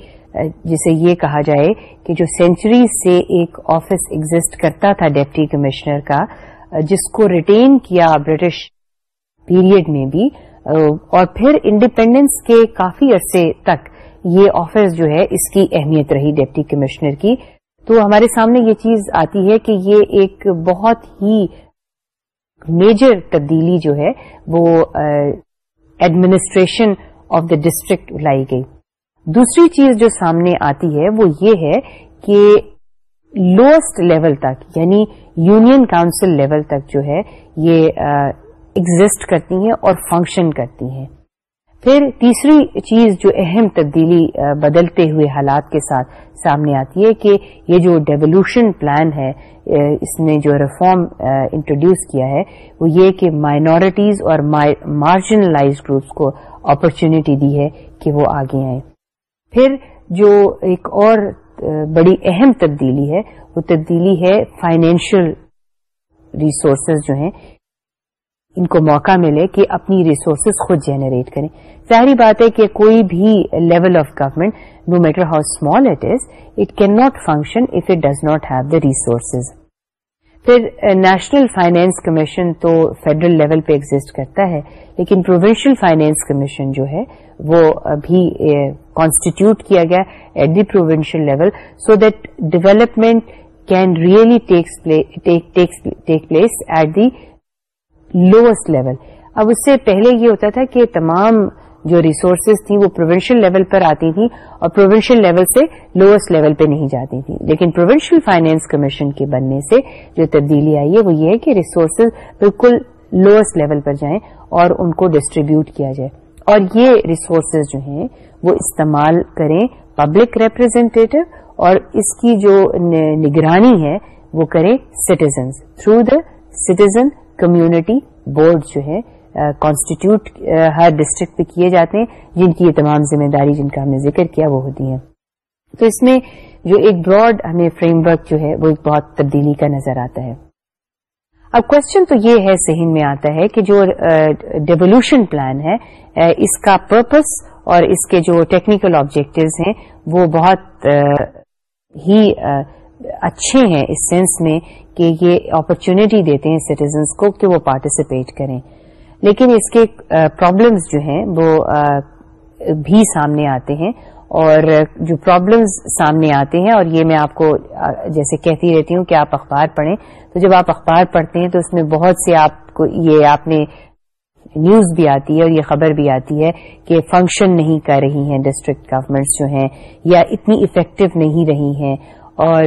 جسے یہ کہا جائے کہ جو سینچری سے ایک آفس ایگزٹ کرتا تھا ڈیپٹی کمشنر کا جس کو ریٹین کیا برٹش پیریڈ میں بھی اور پھر انڈیپینڈینس کے کافی عرصے تک یہ آفس جو ہے اس کی اہمیت رہی ڈیپٹی کمشنر کی تو ہمارے سامنے یہ چیز آتی ہے کہ یہ ایک بہت ہی میجر تبدیلی جو ہے وہ ایڈمنسٹریشن آف دا ڈسٹرکٹ لائی گئی دوسری چیز جو سامنے آتی ہے وہ یہ ہے کہ لوسٹ لیول تک یعنی یونین کاؤنسل لیول تک جو ہے یہ ایگزٹ کرتی ہیں اور فنکشن کرتی ہیں پھر تیسری چیز جو اہم تبدیلی بدلتے ہوئے حالات کے ساتھ سامنے آتی ہے کہ یہ جو ڈیولیوشن پلان ہے اس نے جو ریفارم انٹروڈیوس کیا ہے وہ یہ کہ مائنورٹیز اور مارجنلائز گروپس کو اپرچونیٹی دی ہے کہ وہ آگے آئیں پھر جو ایک اور بڑی اہم تبدیلی ہے وہ تبدیلی ہے فائنینشیل ریسورسز جو ہیں ان کو موقع ملے کہ اپنی ریسورسز خود جنریٹ کریں ظاہری بات ہے کہ کوئی بھی level of government no matter how small it is it can not function if it does not have the resources پھر نیشنل فائنینس کمیشن تو فیڈرل لیول پہ ایگزٹ کرتا ہے لیکن پروونشل فائنینس کمیشن جو ہے وہ بھی کانسٹیٹیوٹ کیا گیا at the provincial level so that development can really take place at the lowest level اب اس سے پہلے یہ ہوتا تھا کہ تمام جو ریسورسز تھی وہ پروونشل لیول پر آتی تھی اور پروونشل لیول سے لوئسٹ لیول پہ نہیں جاتی تھی لیکن پروونشل فائنینس کمیشن کے بننے سے جو تبدیلی آئی ہے وہ یہ ہے کہ ریسورسز بالکل لوئسٹ لیول پر جائیں اور ان کو ڈسٹریبیوٹ کیا جائے اور یہ ریسورسز جو ہیں وہ استعمال کریں پبلک ریپرزینٹیو اور اس کی جو نگرانی ہے وہ کریں citizens through the citizen community board جو ہے کانسٹیٹیوٹ uh, ہر ڈسٹرکٹ پہ کیے جاتے ہیں جن کی یہ تمام ذمہ داری جن کا ہم نے ذکر کیا وہ ہوتی ہیں تو اس میں جو ایک براڈ ہمیں فریم ورک جو ہے وہ ایک بہت تبدیلی کا نظر آتا ہے اب کوشچن تو یہ ہے ذہن میں آتا ہے کہ جو ڈیولیوشن uh, پلان ہے uh, اس کا پرپس اور اس کے جو ٹیکنیکل آبجیکٹوز ہیں وہ بہت ہی اچھے ہیں اس سینس میں کہ یہ اپرچونیٹی دیتے ہیں سٹیزنس کو کہ وہ پارٹیسپیٹ کریں لیکن اس کے پرابلمز جو ہیں وہ بھی سامنے آتے ہیں اور جو پرابلمز سامنے آتے ہیں اور یہ میں آپ کو جیسے کہتی رہتی ہوں کہ آپ اخبار پڑھیں تو جب آپ اخبار پڑھتے ہیں تو اس میں بہت سے آپ کو یہ آپ نے نیوز بھی آتی ہے اور یہ خبر بھی آتی ہے کہ فنکشن نہیں کر رہی ہیں ڈسٹرکٹ گورمنٹس جو ہیں یا اتنی افیکٹو نہیں رہی ہیں اور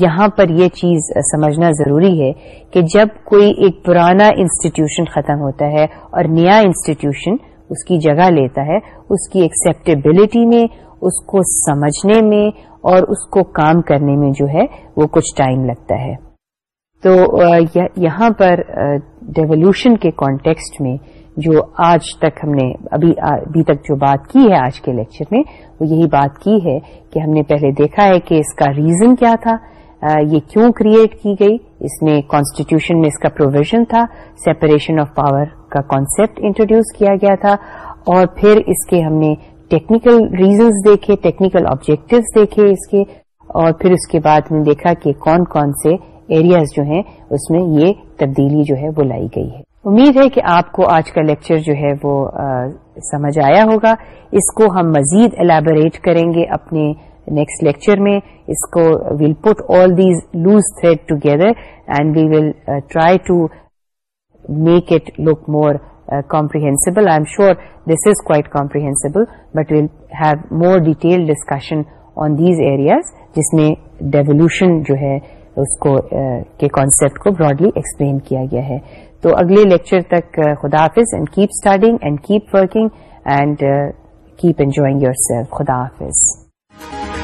یہاں پر یہ چیز سمجھنا ضروری ہے کہ جب کوئی ایک پرانا انسٹیٹیوشن ختم ہوتا ہے اور نیا انسٹیٹیوشن اس کی جگہ لیتا ہے اس کی ایکسیپٹیبلٹی میں اس کو سمجھنے میں اور اس کو کام کرنے میں جو ہے وہ کچھ ٹائم لگتا ہے تو یہاں پر ڈیولیوشن کے کانٹیکسٹ میں جو آج تک ہم نے ابھی ابھی تک جو بات کی ہے آج کے لیکچر میں وہ یہی بات کی ہے کہ ہم نے پہلے دیکھا ہے کہ اس کا ریزن کیا تھا یہ کیوں کریٹ کی گئی اس میں کانسٹیٹیوشن میں اس کا پروویژن تھا سیپریشن آف پاور کا کانسپٹ انٹروڈیوس کیا گیا تھا اور پھر اس کے ہم نے ٹیکنیکل ریزنز دیکھے ٹیکنیکل آبجیکٹو دیکھے اس کے اور پھر اس کے بعد دیکھا کہ کون کون سے ایریاز جو ہیں اس میں یہ تبدیلی جو ہے وہ لائی گئی ہے امید ہے کہ آپ کو آج کا لیکچر جو ہے وہ سمجھ آیا ہوگا اس کو ہم مزید الیبوریٹ کریں گے اپنے نیکسٹ لیکچر میں اس کو we'll put all these loose thread together and we will try to make it look more comprehensible I am sure this is quite comprehensible but we'll have more detail discussion on these areas جس میں ڈیولیوشن جو ہے اس کو کے کانسیپٹ کو براڈلی ایکسپلین کیا گیا ہے تو اگلے لیکچر تک خدا حافظ and keep starting and keep working and keep enjoying yourself خدا حافظ